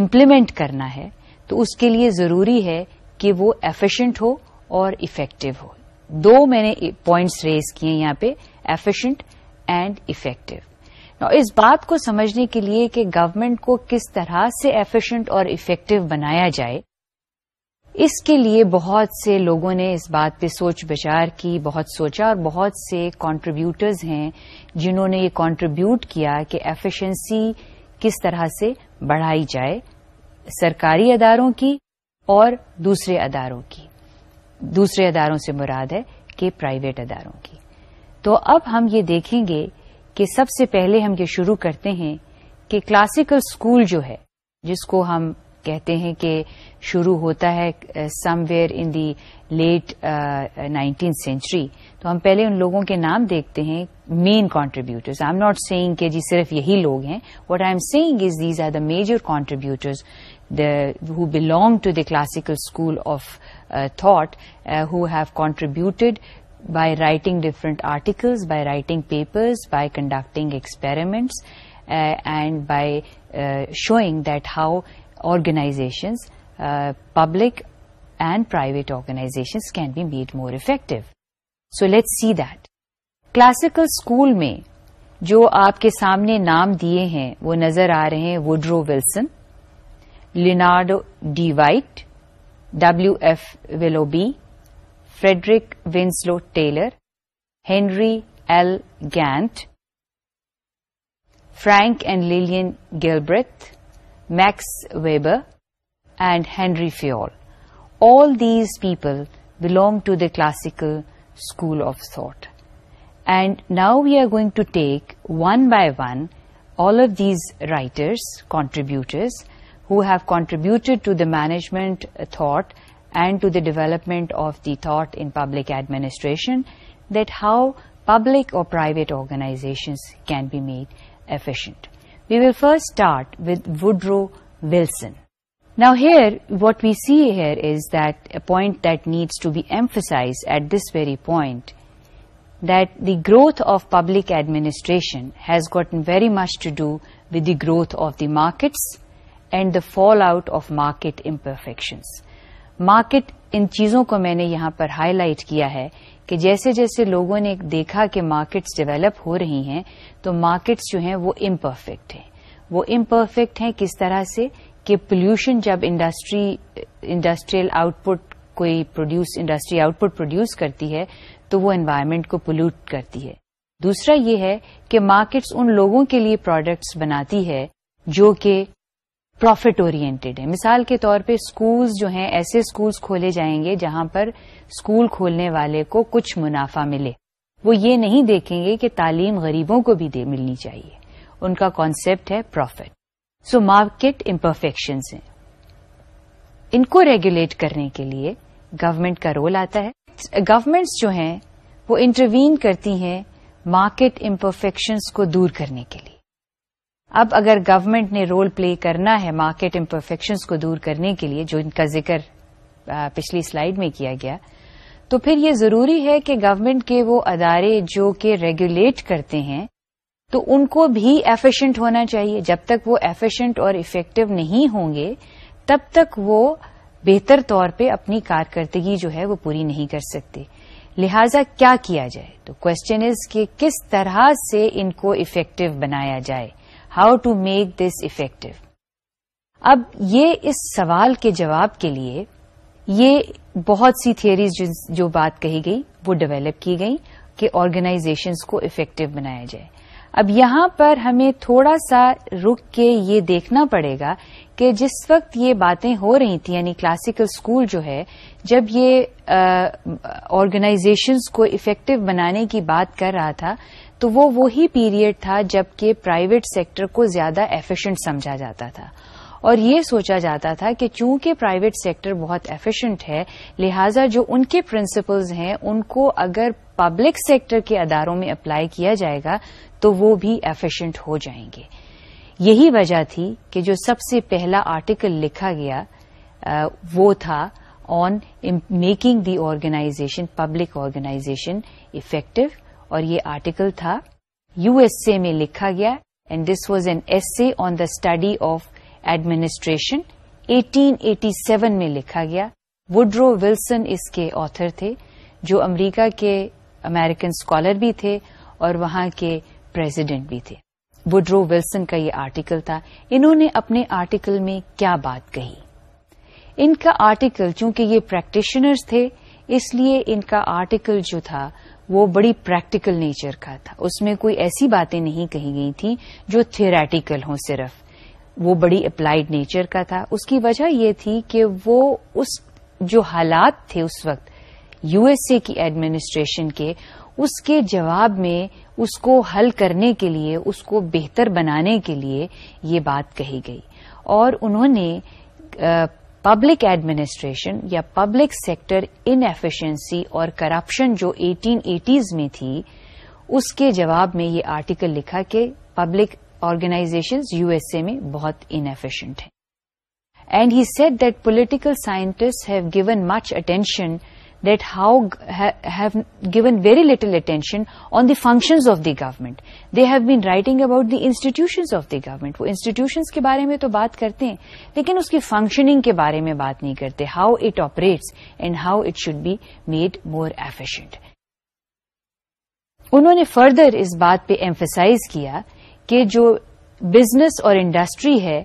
امپلیمنٹ کرنا ہے تو اس کے لیے ضروری ہے کہ وہ ایفیشینٹ ہو اور افیکٹو ہو دو میں نے پوائنٹس ریز کیے یہاں پہ ایفیشینٹ اینڈ افیکٹو اس بات کو سمجھنے کے لیے کہ گورنمنٹ کو کس طرح سے ایفیشینٹ اور افیکٹو بنایا جائے اس کے لیے بہت سے لوگوں نے اس بات پہ سوچ بچار کی بہت سوچا اور بہت سے کانٹریبیوٹرز ہیں جنہوں نے یہ کانٹریبیوٹ کیا کہ ایفیشنسی کس طرح سے بڑھائی جائے سرکاری اداروں کی اور دوسرے اداروں کی دوسرے اداروں سے مراد ہے کہ پرائیویٹ اداروں کی تو اب ہم یہ دیکھیں گے کہ سب سے پہلے ہم یہ شروع کرتے ہیں کہ کلاسیکل اسکول جو ہے جس کو ہم کہتے ہیں کہ شروع ہوتا ہے somewhere in the late nineteen century تو ہم پہلے ان لوگوں کے نام دیکھتے ہیں main contributors I am not seeing کہ جی صرف یہی لوگ ہیں what I am seeing is these are the major contributors who belonging to the classical school of thought have contributed by writing different articles by writing papers by conducting and by uh, showing that how organizations, public and private private can be be made more effective so let see that classical school میں جو آپ کے سامنے نام دیے ہیں وہ نظر آ رہے ہیں Woodrow Wilson Leonardo D White W F Willoughby Frederick Winslow Taylor Henry L Gantt Frank and Lillian Gilbreth Max Weber, and Henry Fayol. All these people belong to the classical school of thought. And now we are going to take one by one all of these writers, contributors, who have contributed to the management uh, thought and to the development of the thought in public administration, that how public or private organizations can be made efficient. We will first start with Woodrow Wilson now here what we see is that a point that needs to be emphasize at this very point that the growth of public administration has gotten very much to do with the growth of the market and the fall out of market imperfection market ان چیزوں کو میں نے یہاں پر high light کیا ہے کہ جیسے جیسے لوگوں نے دیکھا کہ مارکیٹس ڈیولپ ہو رہی ہیں تو مارکیٹس جو ہیں وہ امپرفیکٹ ہیں وہ امپرفیکٹ ہیں کس طرح سے کہ پولوشن جب انڈسٹری انڈسٹریل آؤٹ پٹ کوئی produce industry output produce کرتی ہے تو وہ انوائرمنٹ کو پولوٹ کرتی ہے دوسرا یہ ہے کہ مارکیٹس ان لوگوں کے لیے پروڈکٹس بناتی ہے جو کہ پروفٹ اورینٹیڈ ہے مثال کے طور پہ اسکولز جو ہیں ایسے اسکولس کھولے جائیں گے جہاں پر اسکول کھولنے والے کو کچھ منافع ملے وہ یہ نہیں دیکھیں گے کہ تعلیم غریبوں کو بھی ملنی چاہیے ان کا کانسیپٹ ہے پروفٹ سو مارکیٹ امپرفیکشنز ہیں ان کو ریگولیٹ کرنے کے لیے گورمنٹ کا رول آتا ہے گورمنٹس جو ہیں وہ انٹروین کرتی ہیں مارکیٹ امپرفیکشنس کو دور کرنے کے لیے اب اگر گورنمنٹ نے رول پلے کرنا ہے مارکیٹ امپرفیکشنز کو دور کرنے کے لیے جو ان کا ذکر پچھلی سلائیڈ میں کیا گیا تو پھر یہ ضروری ہے کہ گورنمنٹ کے وہ ادارے جو کہ ریگولیٹ کرتے ہیں تو ان کو بھی ایفیشینٹ ہونا چاہیے جب تک وہ ایفیشینٹ اور افیکٹو نہیں ہوں گے تب تک وہ بہتر طور پہ اپنی کارکردگی جو ہے وہ پوری نہیں کر سکتے لہذا کیا کیا جائے تو کوشچن از کہ کس طرح سے ان کو افیکٹو بنایا جائے how to make this effective اب یہ اس سوال کے جواب کے لیے یہ بہت سی تھیوریز جو بات کہی گئی وہ ڈیویلپ کی گئی کہ آرگنائزیشنز کو افیکٹو بنایا جائے اب یہاں پر ہمیں تھوڑا سا رک کے یہ دیکھنا پڑے گا کہ جس وقت یہ باتیں ہو رہی تھیں یعنی کلاسیکل اسکول جو ہے جب یہ آرگنائزیشنز کو افیکٹو بنانے کی بات کر رہا تھا تو وہ وہی پیریڈ تھا جبکہ پرائیویٹ سیکٹر کو زیادہ ایفیشینٹ سمجھا جاتا تھا اور یہ سوچا جاتا تھا کہ چونکہ پرائیویٹ سیکٹر بہت ایفیشنٹ ہے لہذا جو ان کے پرنسپلز ہیں ان کو اگر پبلک سیکٹر کے اداروں میں اپلائی کیا جائے گا تو وہ بھی ایفیشینٹ ہو جائیں گے یہی وجہ تھی کہ جو سب سے پہلا آرٹیکل لکھا گیا وہ تھا on making the organization public organization effective اور یہ آرٹیکل تھا یو ایس اے میں لکھا گیا and this was an essay on the study of administration eighteen eighty seven میں لکھا گیا وڈرو ولسن اس کے آتھر تھے جو امریکہ کے امیرکن اسکالر بھی تھے اور وہاں کے پرزیڈینٹ بھی تھے وڈرو ولسن کا یہ آرٹیکل تھا انہوں نے اپنے آرٹیکل میں کیا بات کہی ان کا آرٹیکل چونکہ یہ پریکٹیشنرز تھے اس لیے ان کا آرٹیکل جو تھا وہ بڑی پریکٹیکل نیچر کا تھا اس میں کوئی ایسی باتیں نہیں کہی گئی تھیں جو تھیوریٹیکل ہوں صرف وہ بڑی اپلائیڈ نیچر کا تھا اس کی وجہ یہ تھی کہ وہ اس جو حالات تھے اس وقت یو ایس اے کی ایڈمنسٹریشن کے اس کے جواب میں اس کو حل کرنے کے لیے اس کو بہتر بنانے کے لیے یہ بات کہی گئی اور انہوں نے پبلک ایڈمنسٹریشن یا پبلک سیکٹر ان ایفیشنسی اور کرپشن جو ایٹین ایٹیز میں تھی اس کے جواب میں یہ آرٹیکل لکھا کہ public organization U S A میں بہت انفیشئنٹ ہیں and he said that political scientist have given much attention that how have given very little attention on the functions of the government they have been writing about the institution of the government وہ institutions کے بارے میں تو بات کرتے ہیں لیکن اس کی فنکشننگ کے بارے میں بات نہیں کرتے how it operate and how it should be made more efficient انہوں نے فردر اس بات پہ ایمفیسائز کیا کہ جو بزنس اور انڈسٹری ہے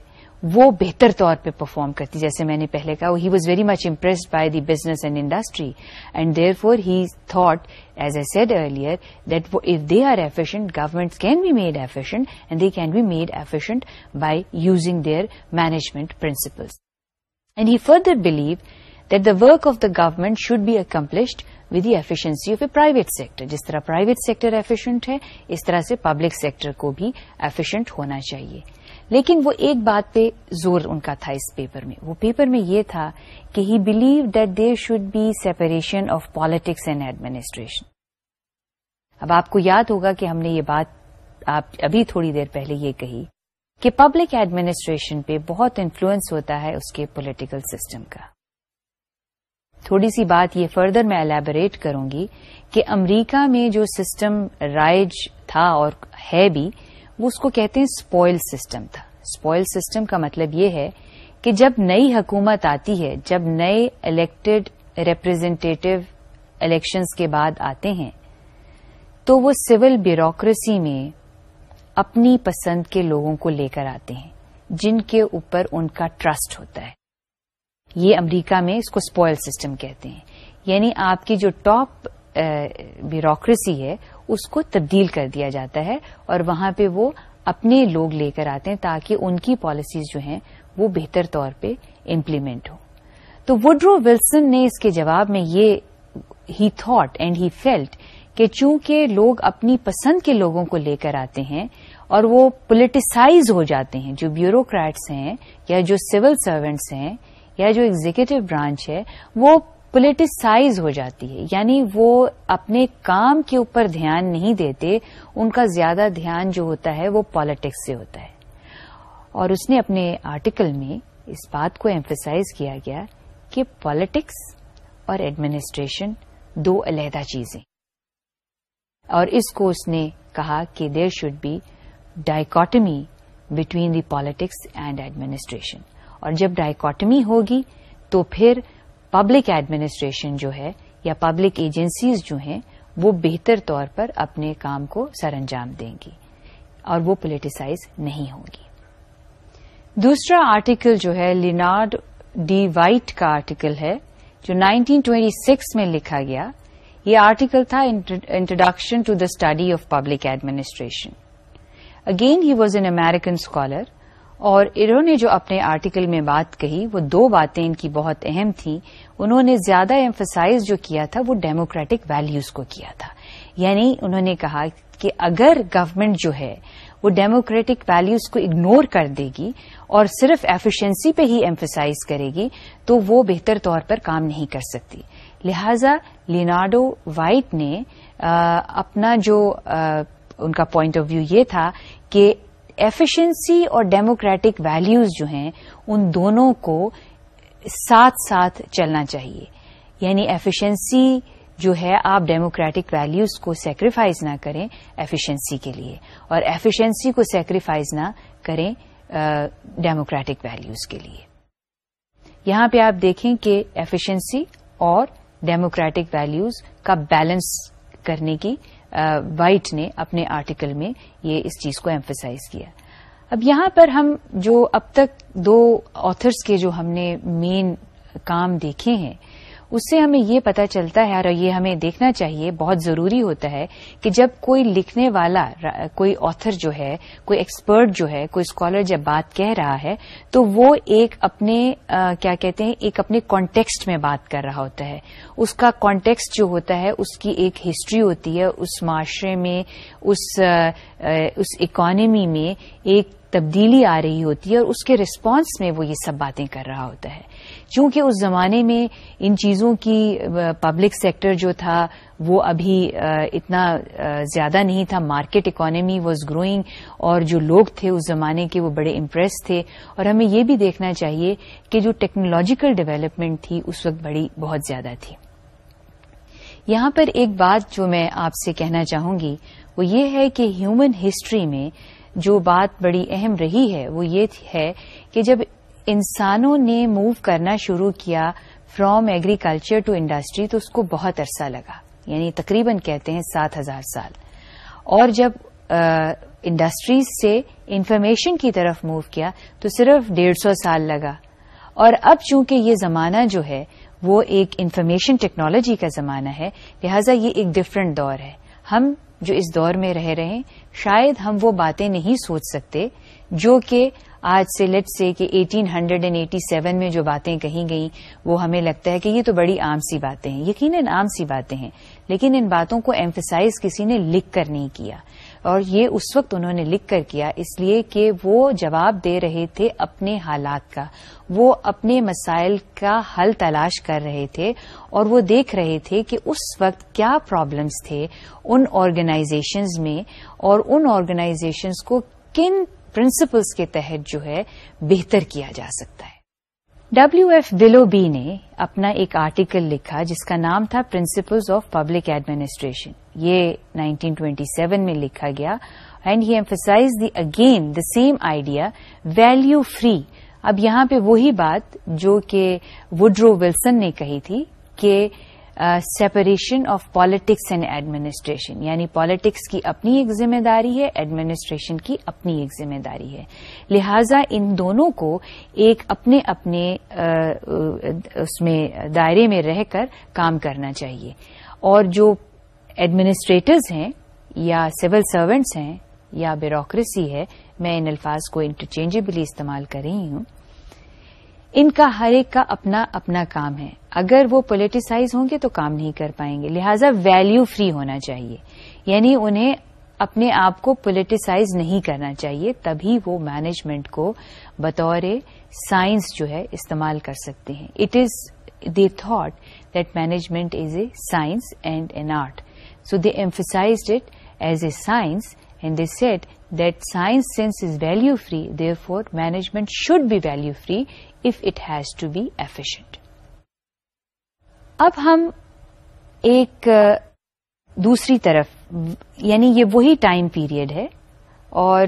وہ بہتر طور پہ پرفارم کرتی جیسے میں نے پہلے کہا he was very much impressed by the business and industry and therefore he thought as I said earlier that if they are efficient government can be made efficient and they can be made efficient by using their management principles and he further believe that the work of the government should be accomplished with the efficiency of a private sector جس طرح private sector efficient ہے اس طرح سے public sector کو بھی efficient ہونا چاہیے لیکن وہ ایک بات پہ زور ان کا تھا اس پیپر میں وہ پیپر میں یہ تھا کہ he believe that there should be separation of politics and administration اب آپ کو یاد ہوگا کہ ہم نے یہ بات آپ ابھی تھوڑی دیر پہلے یہ کہی کہ پبلک ایڈمنیسٹریشن پہ بہت انفلوئنس ہوتا ہے اس کے پولیٹیکل سسٹم کا تھوڑی سی بات یہ فردر میں الیبوریٹ کروں گی کہ امریکہ میں جو سسٹم رائج تھا اور ہے بھی وہ اس کو کہتے ہیں اسپوائل سسٹم تھا اسپوائل سسٹم کا مطلب یہ ہے کہ جب نئی حکومت آتی ہے جب نئے الیکٹڈ ریپرزینٹیو الیکشنز کے بعد آتے ہیں تو وہ سول بیوروکریسی میں اپنی پسند کے لوگوں کو لے کر آتے ہیں جن کے اوپر ان کا ٹرسٹ ہوتا ہے یہ امریکہ میں اس کو اسپوائل سسٹم کہتے ہیں یعنی آپ کی جو ٹاپ بیوروکریسی eh, ہے اس کو تبدیل کر دیا جاتا ہے اور وہاں پہ وہ اپنے لوگ لے کر آتے ہیں تاکہ ان کی پالیسیز جو ہیں وہ بہتر طور پہ امپلیمنٹ ہو تو وڈرو ولسن نے اس کے جواب میں یہ he thought and he felt کہ چونکہ لوگ اپنی پسند کے لوگوں کو لے کر آتے ہیں اور وہ پولیٹیسائز ہو جاتے ہیں جو بیوروکریٹس ہیں یا جو سول سروینٹس ہیں یا جو ایگزیکٹو برانچ ہے وہ پولیٹیسائز ہو جاتی ہے یعنی وہ اپنے کام کے اوپر دھیان نہیں دیتے ان کا زیادہ دھیان جو ہوتا ہے وہ پالیٹکس سے ہوتا ہے اور اس نے اپنے آرٹیکل میں اس بات کو ایمفیسائز کیا گیا کہ پالیٹکس اور ایڈمنسٹریشن دو علیحدہ چیزیں اور اس کو اس نے کہا کہ there should be dichotomy between the politics and administration اور جب ڈائکاٹمی ہوگی تو پھر پبلک ایڈمنسٹریشن جو ہے یا پبلک ایجنسیز جو ہیں وہ بہتر طور پر اپنے کام کو سر انجام دیں گی اور وہ پولیٹیسائز نہیں ہوں گی دوسرا آرٹیکل جو ہے لینارڈ ڈی وائٹ کا آرٹیکل ہے جو 1926 میں لکھا گیا یہ آرٹیکل تھا introduction to the study of public administration again he was an American scholar اور انہوں نے جو اپنے آرٹیکل میں بات کہی وہ دو باتیں ان کی بہت اہم تھیں انہوں نے زیادہ ایمفسائز جو کیا تھا وہ ڈیموکریٹک ویلیوز کو کیا تھا یعنی انہوں نے کہا کہ اگر گورنمنٹ جو ہے وہ ڈیموکریٹک ویلیوز کو اگنور کر دے گی اور صرف ایفیشنسی پہ ہی ایمفسائز کرے گی تو وہ بہتر طور پر کام نہیں کر سکتی لہذا لینارڈو وائٹ نے اپنا جو ان کا پوائنٹ آف ویو یہ تھا کہ ایفیشنسی اور ڈیموکریٹک ویلوز جو ہیں ان دونوں کو ساتھ ساتھ چلنا چاہیے یعنی ایفیشنسی جو ہے آپ ڈیموکریٹک ویلوز کو سیکریفائز نہ کریں ایفیشنسی کے لیے اور ایفیشنسی کو سیکریفائز نہ کریں ڈیموکریٹک ویلوز کے لیے یہاں پہ آپ دیکھیں کہ ایفیشنسی اور ڈیموکریٹک ویلوز کا بیلنس کرنے کی وائٹ نے اپنے آرٹیکل میں یہ اس چیز کو ایمفیسائز کیا اب یہاں پر ہم جو اب تک دو آترس کے جو ہم نے مین کام دیکھے ہیں اس سے ہمیں یہ پتہ چلتا ہے اور یہ ہمیں دیکھنا چاہیے بہت ضروری ہوتا ہے کہ جب کوئی لکھنے والا کوئی آتھر جو ہے کوئی ایکسپرٹ جو ہے کوئی اسکالر جب بات کہہ رہا ہے تو وہ ایک اپنے کیا کہتے ہیں ایک اپنے کانٹیکسٹ میں بات کر رہا ہوتا ہے اس کا کانٹیکسٹ جو ہوتا ہے اس کی ایک ہسٹری ہوتی ہے اس معاشرے میں اس اکانمی میں ایک تبدیلی آ رہی ہوتی ہے اور اس کے ریسپانس میں وہ یہ سب باتیں کر رہا ہوتا ہے چونکہ اس زمانے میں ان چیزوں کی پبلک سیکٹر جو تھا وہ ابھی اتنا زیادہ نہیں تھا مارکیٹ اکانومی واز گروئنگ اور جو لوگ تھے اس زمانے کے وہ بڑے امپریس تھے اور ہمیں یہ بھی دیکھنا چاہیے کہ جو ٹیکنالوجیکل ڈیولپمنٹ تھی اس وقت بڑی بہت زیادہ تھی یہاں پر ایک بات جو میں آپ سے کہنا چاہوں گی وہ یہ ہے کہ ہیومن ہسٹری میں جو بات بڑی اہم رہی ہے وہ یہ ہے کہ جب انسانوں نے موو کرنا شروع کیا فرام ایگریکلچر ٹو انڈسٹری تو اس کو بہت عرصہ لگا یعنی تقریباً کہتے ہیں سات ہزار سال اور جب انڈسٹریز سے انفارمیشن کی طرف موو کیا تو صرف ڈیڑھ سو سال لگا اور اب چونکہ یہ زمانہ جو ہے وہ ایک انفارمیشن ٹیکنالوجی کا زمانہ ہے لہذا یہ ایک ڈفرینٹ دور ہے ہم جو اس دور میں رہ رہے ہیں شاید ہم وہ باتیں نہیں سوچ سکتے جو کہ آج سے لیٹ سے کہ eighteen hundred and eighty seven میں جو باتیں کہی گئیں وہ ہمیں لگتا ہے کہ یہ تو بڑی عام سی باتیں ہیں یقیناً عام سی باتیں ہیں لیکن ان باتوں کو ایمفسائز کسی نے لکھ کر نہیں کیا اور یہ اس وقت انہوں نے لکھ کر کیا اس لیے کہ وہ جواب دے رہے تھے اپنے حالات کا وہ اپنے مسائل کا حل تلاش کر رہے تھے اور وہ دیکھ رہے تھے کہ اس وقت کیا پرابلمس تھے ان آرگنائزیشنز میں اور ان آرگنائزیشنز کو کن پرنسپلس کے تحت جو ہے بہتر کیا جا سکتا ہے ڈبلو ایف بلو بی نے اپنا ایک آرٹیکل لکھا جس کا نام تھا پرنسپلز آف پبلک ایڈمنیسٹریشن یہ 1927 میں لکھا گیا and he emphasize the again the same idea value free اب یہاں پہ وہی بات جو کہ وڈرو ولسن نے کہی تھی کہ separation of politics and administration یعنی پالیٹکس کی اپنی ایک ذمہ داری ہے ایڈمنسٹریشن کی اپنی ایک ذمہ داری ہے لہذا ان دونوں کو ایک اپنے اپنے اس میں دائرے میں رہ کر کام کرنا چاہیے اور جو ایڈمنسٹریٹرز ہیں یا سول سروینٹس ہیں یا بیوروکریسی ہے میں ان الفاظ کو انٹرچینجبلی استعمال کر رہی ہوں ان کا ہر ایک کا اپنا اپنا کام ہے اگر وہ پولیٹیسائز ہوں گے تو کام نہیں کر پائیں گے لہذا ویلیو فری ہونا چاہیے یعنی انہیں اپنے آپ کو پولیٹیسائز نہیں کرنا چاہیے تبھی وہ مینجمنٹ کو بطور سائنس جو ہے استعمال کر سکتے ہیں it is they thought that management is a science and an art so they emphasize it as a science and they said that science since is value free therefore management should be value free if it has to be efficient اب ہم ایک دوسری طرف یعنی یہ وہی time period ہے اور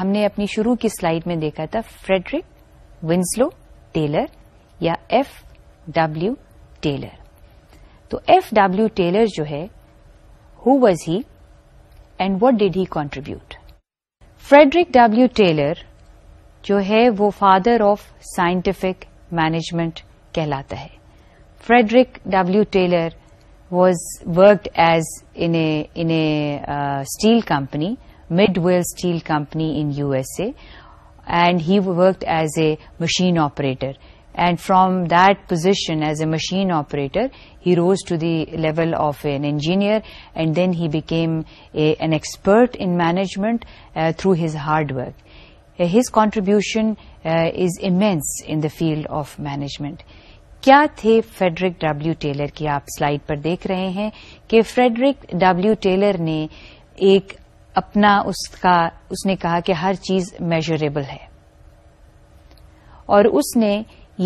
ہم نے اپنی شروع کی سلائیڈ میں دیکھا تھا فریڈرک ونسلو ٹیلر یا ایف ڈبلو ٹیلر تو ایف ڈبلو ٹیلر جو ہے who was he and what did he contribute Frederick W Taylor جو ہے وہ فادر آف سائنٹیفک مینجمنٹ کہلاتا ہے Frederick W. Taylor worked in a uh, steel company, Midwell Steel Company in USA, and he worked as a machine operator. And from that position as a machine operator, he rose to the level of an engineer, and then he became an expert in management uh, through his hard work. Uh, his contribution is immense in the field of management. کیا تھے Frederick W Taylor کی آپ slide پر دیکھ رہے ہیں کہ Frederick Taylor نے ایک اپنا اس اس کا نے کہا کہ ہر چیز میجریبل ہے اور اس نے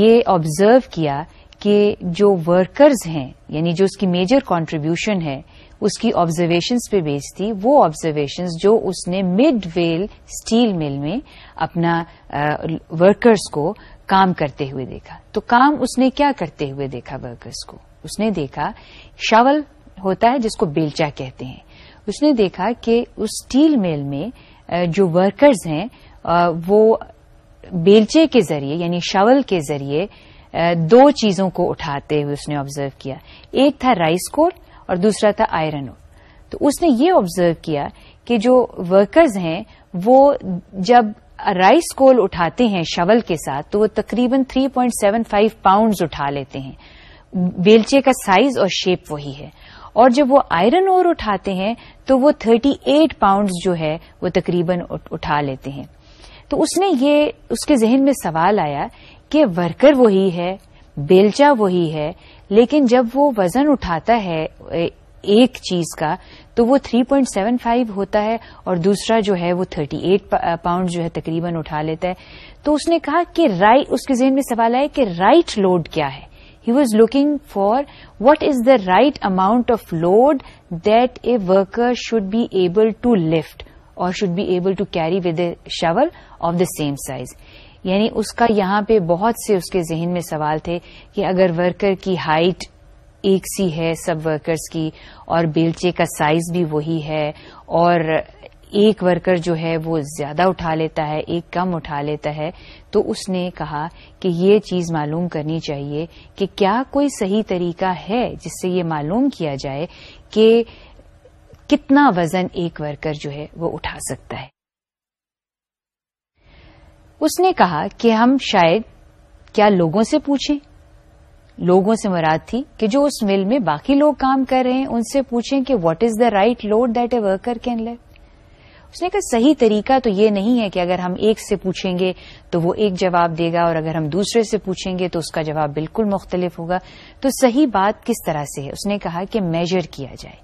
یہ آبزرو کیا کہ جو ورکرز ہیں یعنی جو اس کی میجر کانٹریبیوشن ہے اس کی آبزرویشنز پہ بیس تھی وہ آبزرویشنز جو اس نے مڈ ویل اسٹیل مل میں اپنا ورکرز کو کام کرتے ہوئے دیکھا تو کام اس نے کیا کرتے ہوئے دیکھا ورکرس کو اس نے دیکھا شاول ہوتا ہے جس کو بیلچا کہتے ہیں اس نے دیکھا کہ اس اسٹیل میل میں جو ورکرز ہیں وہ بیلچے کے ذریعے یعنی شاول کے ذریعے دو چیزوں کو اٹھاتے ہوئے اس نے آبزرو کیا ایک تھا رائس کور اور دوسرا تھا آئرن اور تو اس نے یہ آبزرو کیا کہ جو ورکرز ہیں وہ جب رائس کول اٹھاتے ہیں شول کے ساتھ تو وہ تقریباً 3.75 پوائنٹ پاؤنڈز اٹھا لیتے ہیں بیلچے کا سائز اور شیپ وہی ہے اور جب وہ آئرن اور اٹھاتے ہیں تو وہ 38 ایٹ پاؤنڈز جو ہے وہ تقریباً اٹھا لیتے ہیں تو اس نے یہ اس کے ذہن میں سوال آیا کہ ورکر وہی ہے بیلچا وہی ہے لیکن جب وہ وزن اٹھاتا ہے ایک چیز کا تو وہ 3.75 ہوتا ہے اور دوسرا جو ہے وہ 38 ایٹ پاؤنڈ جو ہے تقریباً اٹھا لیتا ہے تو اس نے کہا کہ رائٹ اس کے ذہن میں سوال آیا کہ رائٹ لوڈ کیا ہے he was looking for what is the right amount of load that a worker should be able to lift اور should be able to carry with a shovel of the same size یعنی اس کا یہاں پہ بہت سے اس کے ذہن میں سوال تھے کہ اگر ورکر کی ہائٹ ایک سی ہے سب ورکرز کی اور بیلچے کا سائز بھی وہی ہے اور ایک ورکر جو ہے وہ زیادہ اٹھا لیتا ہے ایک کم اٹھا لیتا ہے تو اس نے کہا کہ یہ چیز معلوم کرنی چاہیے کہ کیا کوئی صحیح طریقہ ہے جس سے یہ معلوم کیا جائے کہ کتنا وزن ایک ورکر جو ہے وہ اٹھا سکتا ہے اس نے کہا کہ ہم شاید کیا لوگوں سے پوچھیں لوگوں سے مراد تھی کہ جو اس مل میں باقی لوگ کام کر رہے ہیں ان سے پوچھیں کہ what is the right load that a worker can اس نے کہا صحیح طریقہ تو یہ نہیں ہے کہ اگر ہم ایک سے پوچھیں گے تو وہ ایک جواب دے گا اور اگر ہم دوسرے سے پوچھیں گے تو اس کا جواب بالکل مختلف ہوگا تو صحیح بات کس طرح سے ہے اس نے کہا کہ میجر کیا جائے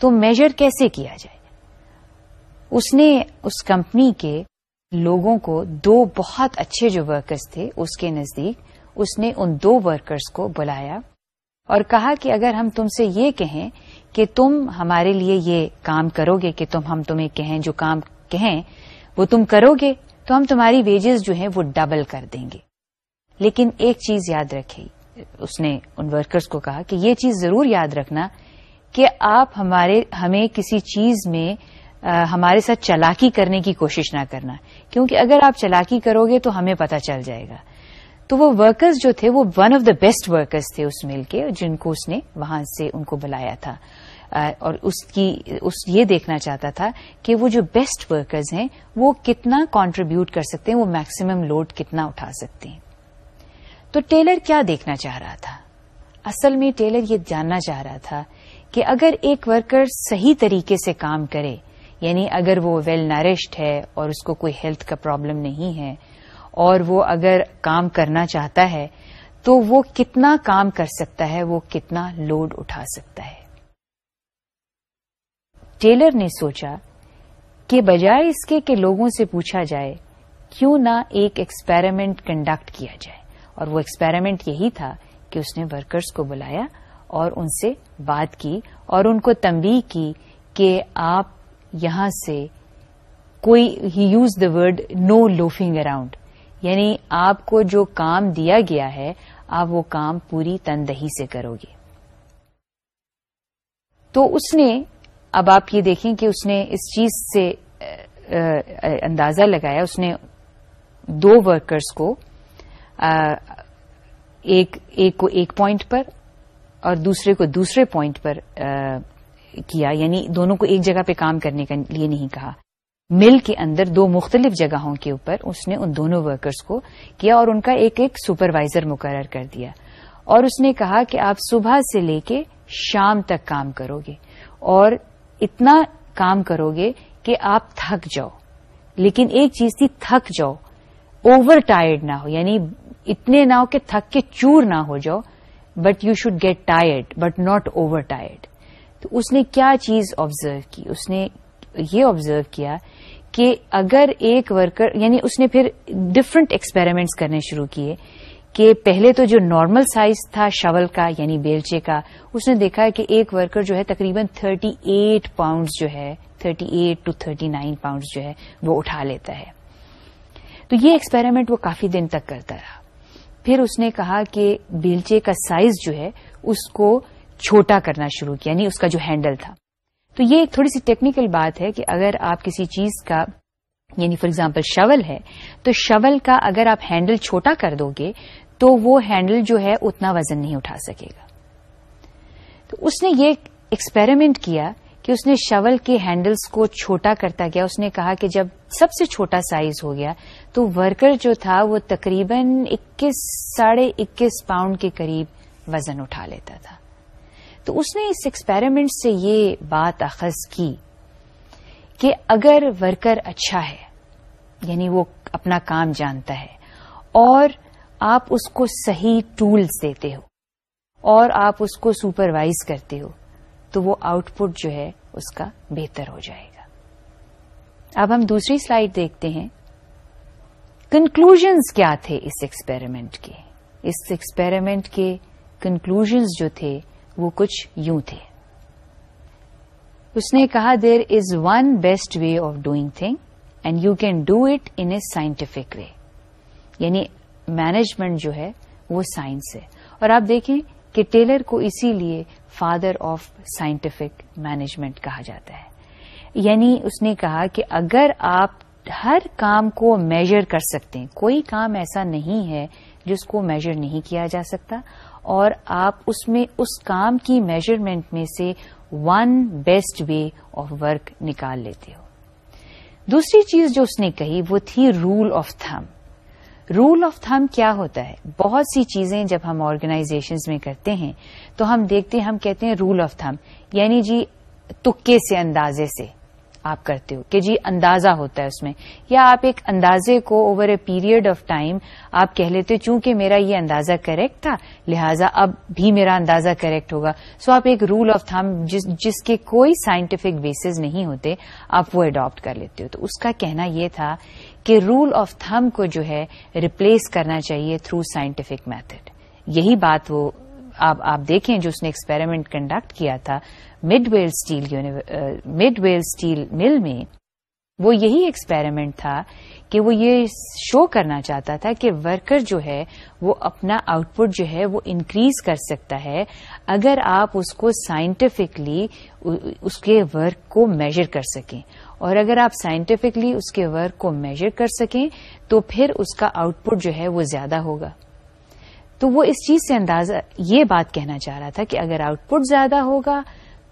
تو میجر کیسے کیا جائے اس نے اس کمپنی کے لوگوں کو دو بہت اچھے جو ورکرس تھے اس کے نزدیک اس نے ان دو ورکرز کو بلایا اور کہا کہ اگر ہم تم سے یہ کہیں کہ تم ہمارے لیے یہ کام کرو گے کہ تم ہم تمہیں کہیں جو کام کہیں وہ تم کرو گے تو ہم تمہاری ویجز جو ہیں وہ ڈبل کر دیں گے لیکن ایک چیز یاد رکھے اس نے ان ورکرز کو کہا کہ یہ چیز ضرور یاد رکھنا کہ آپ ہمارے ہمیں کسی چیز میں ہمارے ساتھ چلاکی کرنے کی کوشش نہ کرنا کیونکہ اگر آپ چلاکی کرو گے تو ہمیں پتہ چل جائے گا تو وہ ورکرز جو تھے وہ one of the best workers تھے اس میل کے جن کو اس نے وہاں سے ان کو بلایا تھا اور اس اس کی یہ دیکھنا چاہتا تھا کہ وہ جو بیسٹ ورکرز ہیں وہ کتنا کانٹریبیوٹ کر سکتے ہیں وہ میکسیمم لوڈ کتنا اٹھا سکتے ہیں تو ٹیلر کیا دیکھنا چاہ رہا تھا اصل میں ٹیلر یہ جاننا چاہ رہا تھا کہ اگر ایک ورکر صحیح طریقے سے کام کرے یعنی اگر وہ ویل well نرشڈ ہے اور اس کو کوئی ہیلتھ کا پرابلم نہیں ہے اور وہ اگر کام کرنا چاہتا ہے تو وہ کتنا کام کر سکتا ہے وہ کتنا لوڈ اٹھا سکتا ہے ٹیلر نے سوچا کہ بجائے اس کے کہ لوگوں سے پوچھا جائے کیوں نہ ایک ایکسپیرمنٹ کنڈکٹ کیا جائے اور وہ ایکسپیرمنٹ یہی تھا کہ اس نے ورکرز کو بلایا اور ان سے بات کی اور ان کو تمبی کی کہ آپ یہاں سے کوئی he use the word no loafing around یعنی آپ کو جو کام دیا گیا ہے آپ وہ کام پوری تندہی سے کرو گے تو اس نے اب آپ یہ دیکھیں کہ اس نے اس چیز سے اندازہ لگایا اس نے دو ورکرز کو ایک پوائنٹ پر اور دوسرے کو دوسرے پوائنٹ پر کیا یعنی دونوں کو ایک جگہ پہ کام کرنے کے لیے نہیں کہا مل کے اندر دو مختلف جگہوں کے اوپر اس نے ان دونوں ورکرز کو کیا اور ان کا ایک ایک سپروائزر مقرر کر دیا اور اس نے کہا کہ آپ صبح سے لے کے شام تک کام کرو گے اور اتنا کام کرو گے کہ آپ تھک جاؤ لیکن ایک چیز تھی تھک جاؤ اوور ٹائرڈ نہ ہو یعنی اتنے نہ ہو کہ تھک کے چور نہ ہو جاؤ but you should get tired but not over tired تو اس نے کیا چیز آبزرو کی اس نے یہ آبزرو کیا کہ اگر ایک ورکر یعنی اس نے پھر ڈفرنٹ ایکسپیریمنٹس کرنے شروع کیے کہ پہلے تو جو نارمل سائز تھا شول کا یعنی بیلچے کا اس نے دیکھا کہ ایک ورکر جو ہے تقریباً 38 ایٹ پاؤڈز جو ہے 38 eight to thirty nine pounds جو ہے وہ اٹھا لیتا ہے تو یہ ایکسپیریمنٹ وہ کافی دن تک کرتا رہا پھر اس نے کہا کہ بیلچے کا سائز جو ہے اس کو چھوٹا کرنا شروع کیا یعنی اس کا جو ہینڈل تھا تو یہ ایک تھوڑی سی ٹیکنیکل بات ہے کہ اگر آپ کسی چیز کا یعنی فار ایگزامپل شول ہے تو شول کا اگر آپ ہینڈل چھوٹا کر دو گے تو وہ ہینڈل جو ہے اتنا وزن نہیں اٹھا سکے گا تو اس نے یہ ایکسپیرمنٹ کیا کہ اس نے شول کے ہینڈلس کو چھوٹا کرتا گیا اس نے کہا کہ جب سب سے چھوٹا سائز ہو گیا تو ورکر جو تھا وہ تقریباً اکیس ساڑھے اکیس پاؤنڈ کے قریب وزن اٹھا لیتا تھا تو اس نے اس ایکسپیریمنٹ سے یہ بات اخذ کی کہ اگر ورکر اچھا ہے یعنی وہ اپنا کام جانتا ہے اور آپ اس کو صحیح ٹولز دیتے ہو اور آپ اس کو سپروائز کرتے ہو تو وہ آؤٹ پٹ جو ہے اس کا بہتر ہو جائے گا اب ہم دوسری سلائیڈ دیکھتے ہیں کنکلوژنس کیا تھے اس ایکسپیریمنٹ کے اس ایکسپیریمنٹ کے کنکلوژنس جو تھے وہ کچھ یوں تھے اس نے کہا there is one best way of doing thing and you can do it in scientific way یعنی مینجمنٹ جو ہے وہ سائنس ہے اور آپ دیکھیں کہ ٹیلر کو اسی لیے فادر آف سائنٹفک مینجمنٹ کہا جاتا ہے یعنی اس نے کہا کہ اگر آپ ہر کام کو میجر کر سکتے ہیں کوئی کام ایسا نہیں ہے جس کو میجر نہیں کیا جا سکتا اور آپ اس میں اس کام کی میجرمنٹ میں سے one best way of work نکال لیتے ہو دوسری چیز جو اس نے کہی وہ تھی rule of thumb rule of thumb کیا ہوتا ہے بہت سی چیزیں جب ہم آرگنائزیشن میں کرتے ہیں تو ہم دیکھتے ہیں ہم کہتے ہیں رول آف تھم یعنی جی تکے سے اندازے سے آپ کرتے ہو کہ جی اندازہ ہوتا ہے اس میں یا آپ ایک اندازے کو over a period of time آپ کہہ لیتے چونکہ میرا یہ اندازہ کریکٹ تھا لہٰذا اب بھی میرا اندازہ کریکٹ ہوگا سو آپ ایک رول آف تھم جس کے کوئی سائنٹیفک بیسز نہیں ہوتے آپ وہ اڈاپٹ کر لیتے ہو تو اس کا کہنا یہ تھا کہ رول آف تھم کو جو ہے ریپلیس کرنا چاہیے تھرو سائنٹیفک میتھڈ یہی بات وہ آپ دیکھیں جو اس نے ایکسپیریمنٹ کنڈکٹ کیا تھا Midvale steel Midvale steel mill میں وہ یہی ایکسپیرمنٹ تھا کہ وہ یہ شو کرنا چاہتا تھا کہ ورکر جو ہے وہ اپنا آؤٹ پٹ جو ہے وہ انکریز کر سکتا ہے اگر آپ اس کو سائنٹیفکلی اس کے ورک کو میجر کر سکیں اور اگر آپ سائنٹیفکلی اس کے ورک کو میجر کر سکیں تو پھر اس کا آؤٹ پٹ جو ہے وہ زیادہ ہوگا تو وہ اس چیز سے اندازہ یہ بات کہنا چاہ رہا تھا کہ اگر آؤٹ پٹ زیادہ ہوگا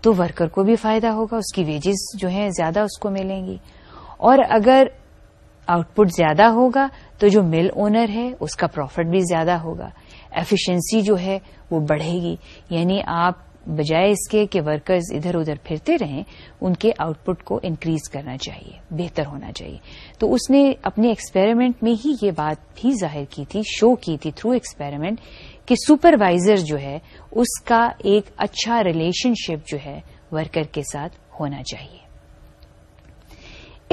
تو ورکر کو بھی فائدہ ہوگا اس کی ویجز جو ہیں زیادہ اس کو ملیں گی اور اگر آؤٹ پٹ زیادہ ہوگا تو جو مل اونر ہے اس کا پروفٹ بھی زیادہ ہوگا ایفیشنسی جو ہے وہ بڑھے گی یعنی آپ بجائے اس کے کہ ورکرز ادھر ادھر پھرتے رہیں ان کے آؤٹ پٹ کو انکریز کرنا چاہیے بہتر ہونا چاہیے تو اس نے اپنے ایکسپیریمنٹ میں ہی یہ بات بھی ظاہر کی تھی شو کی تھی تھرو ایکسپیریمنٹ کہ سپروائزر جو ہے اس کا ایک اچھا ریلیشن شپ جو ہے ورکر کے ساتھ ہونا چاہیے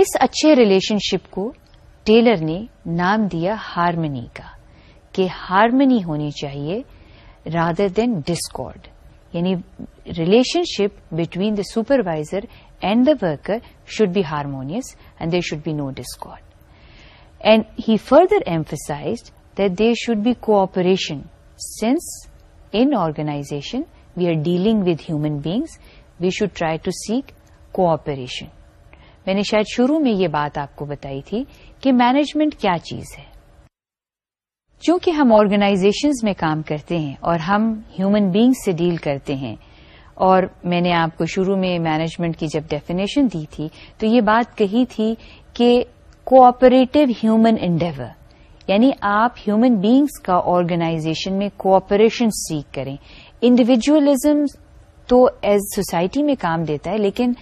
اس اچھے ریلیشن شپ کو ٹیلر نے نام دیا ہارمنی کا کہ ہارمنی ہونی چاہیے رادر دین ڈسکارڈ یعنی relationship between the supervisor and the worker should be harmonious and there should be no discord and he further that there should be cooperation since in organization we are dealing with human beings we should try to seek cooperation میں نے شاید شروع میں یہ بات آپ کو بتائی تھی کہ مینجمنٹ کیا چیز ہے چونکہ ہم آرگنائزیشنز میں کام کرتے ہیں اور ہم ہیومن بیگس سے ڈیل کرتے ہیں اور میں نے آپ کو شروع میں مینجمنٹ کی جب ڈیفینیشن دی تھی تو یہ بات کہی تھی کہ کوآپریٹو ہیومن انڈیور یعنی آپ ہیومن بینگس کا آرگنائزیشن میں کوآپریشن سیکھ کریں انڈیویجلزم تو ایز سوسائٹی میں کام دیتا ہے لیکن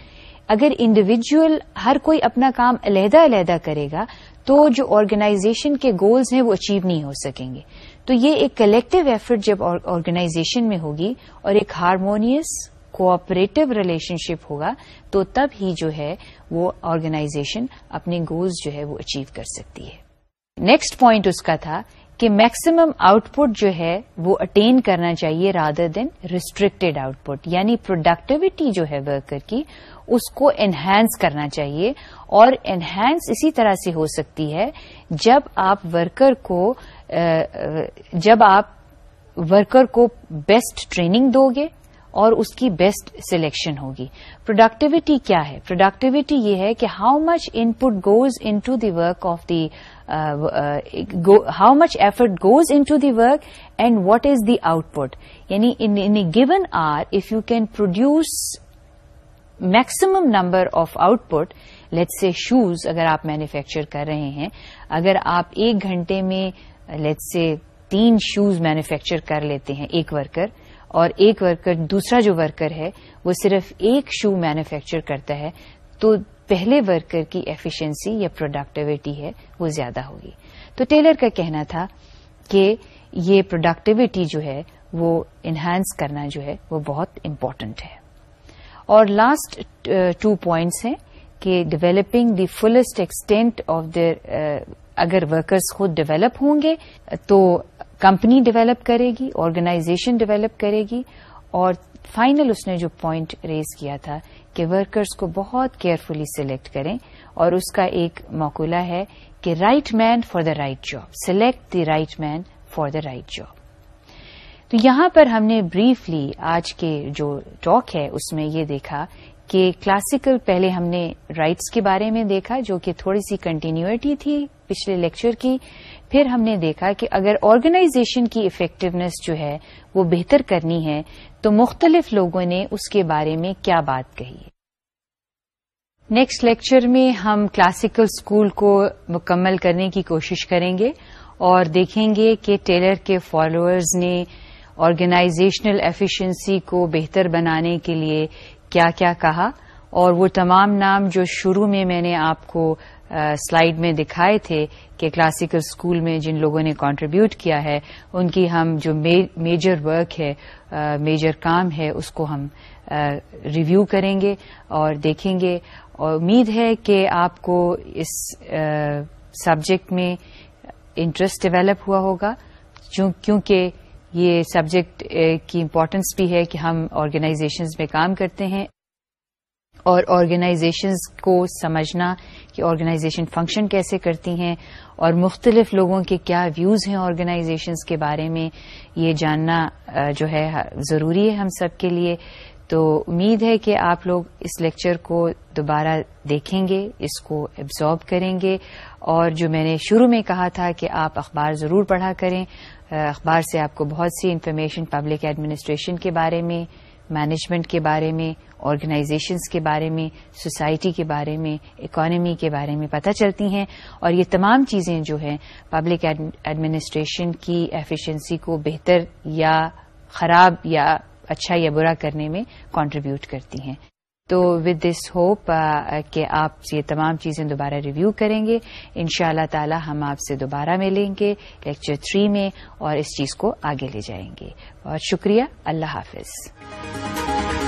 اگر انڈیویجل ہر کوئی اپنا کام علیحدہ علیحدہ کرے گا تو جو آرگنائزیشن کے گولز ہیں وہ اچیو نہیں ہو سکیں گے تو یہ ایک کلیکٹو ایفرٹ جب آرگنائزیشن میں ہوگی اور ایک ہارمونیس کوآپریٹو ریلیشن شپ ہوگا تو تب ہی جو ہے وہ آرگنائزیشن اپنے گولز جو ہے وہ اچیو کر سکتی ہے نیکسٹ پوائنٹ اس کا تھا کہ میکسیمم آؤٹ پٹ جو ہے وہ اٹین کرنا چاہیے rather than restricted out put یعنی پروڈکٹیوٹی جو ہے ورکر کی اس کو انہینس کرنا چاہیے اور انہینس اسی طرح سے ہو سکتی ہے جب آپ ورکر کو جب آپ ورکر کو بیسٹ ٹریننگ دو گے اور اس کی بیسٹ سلیکشن ہوگی پروڈکٹیوٹی کیا ہے پروڈکٹیوٹی یہ ہے کہ how much input goes into the work of the how much effort goes into the work and what is the output یعنی in a given or if you can produce maximum number of output let's say shoes اگر آپ manufacture کر رہے ہیں اگر آپ ایک گھنٹے میں لیٹ سے تین شوز مینوفیکچر کر لیتے ہیں ایک ورکر اور ایک ورکر دوسرا جو ورکر ہے وہ صرف ایک شو مینوفیکچر کرتا ہے تو پہلے ورکر کی ایفیشنسی یا پروڈکٹیوٹی ہے وہ زیادہ ہوگی تو ٹیلر کا کہنا تھا کہ یہ پروڈکٹیوٹی جو ہے وہ انہینس کرنا جو ہے وہ بہت امپورٹنٹ ہے اور لاسٹ ٹو پوائنٹس ہیں کہ developing the fullest extent of اگر ورکرز خود ڈیویلپ ہوں گے تو کمپنی ڈیولپ کرے گی آرگنائزیشن ڈیویلپ کرے گی اور فائنل اس نے جو پوائنٹ ریز کیا تھا کہ ورکرز کو بہت کیئرفلی سلیکٹ کریں اور اس کا ایک مقولہ ہے کہ right man for the right job select the right man for the right job تو یہاں پر ہم نے بریفلی آج کے جو ٹاک ہے اس میں یہ دیکھا کہ کلاسیکل پہلے ہم نے رائٹس کے بارے میں دیکھا جو کہ تھوڑی سی کنٹینیوٹی تھی پچھلے لیکچر کی پھر ہم نے دیکھا کہ اگر آرگنائزیشن کی افیکٹونیس جو ہے وہ بہتر کرنی ہے تو مختلف لوگوں نے اس کے بارے میں کیا بات کہی ہے نیکسٹ لیکچر میں ہم کلاسیکل اسکول کو مکمل کرنے کی کوشش کریں گے اور دیکھیں گے کہ ٹیلر کے فالوورز نے آرگنائزیشنل ایفیشنسی کو بہتر بنانے کے لیے کیا کیا کہا اور وہ تمام نام جو شروع میں میں نے آپ کو سلائیڈ میں دکھائے تھے کہ کلاسیکل اسکول میں جن لوگوں نے کانٹریبیوٹ کیا ہے ان کی ہم جو میجر ورک ہے میجر کام ہے اس کو ہم ریویو کریں گے اور دیکھیں گے اور امید ہے کہ آپ کو اس سبجیکٹ میں انٹرسٹ ڈیویلپ ہوا ہوگا کیونکہ یہ سبجیکٹ کی امپورٹنس بھی ہے کہ ہم آرگنائزیشنز میں کام کرتے ہیں اور آرگنائزیشنز کو سمجھنا کہ آرگنائزیشن فنکشن کیسے کرتی ہیں اور مختلف لوگوں کے کیا ویوز ہیں آرگنائزیشنز کے بارے میں یہ جاننا جو ہے ضروری ہے ہم سب کے لیے تو امید ہے کہ آپ لوگ اس لیکچر کو دوبارہ دیکھیں گے اس کو ایبزارب کریں گے اور جو میں نے شروع میں کہا تھا کہ آپ اخبار ضرور پڑھا کریں اخبار سے آپ کو بہت سی انفارمیشن پبلک ایڈمنسٹریشن کے بارے میں مینجمنٹ کے بارے میں آرگنائزیشنس کے بارے میں سوسائٹی کے بارے میں اکانومی کے بارے میں پتہ چلتی ہیں اور یہ تمام چیزیں جو ہیں پبلک ایڈمنسٹریشن کی ایفیشنسی کو بہتر یا خراب یا اچھا یا برا کرنے میں کانٹریبیوٹ کرتی ہیں تو ود دس ہوپ کہ آپ یہ تمام چیزیں دوبارہ ریویو کریں گے ان شاء اللہ تعالی ہم آپ سے دوبارہ ملیں گے لیکچر تھری میں اور اس چیز کو آگے لے جائیں گے بہت شکریہ اللہ حافظ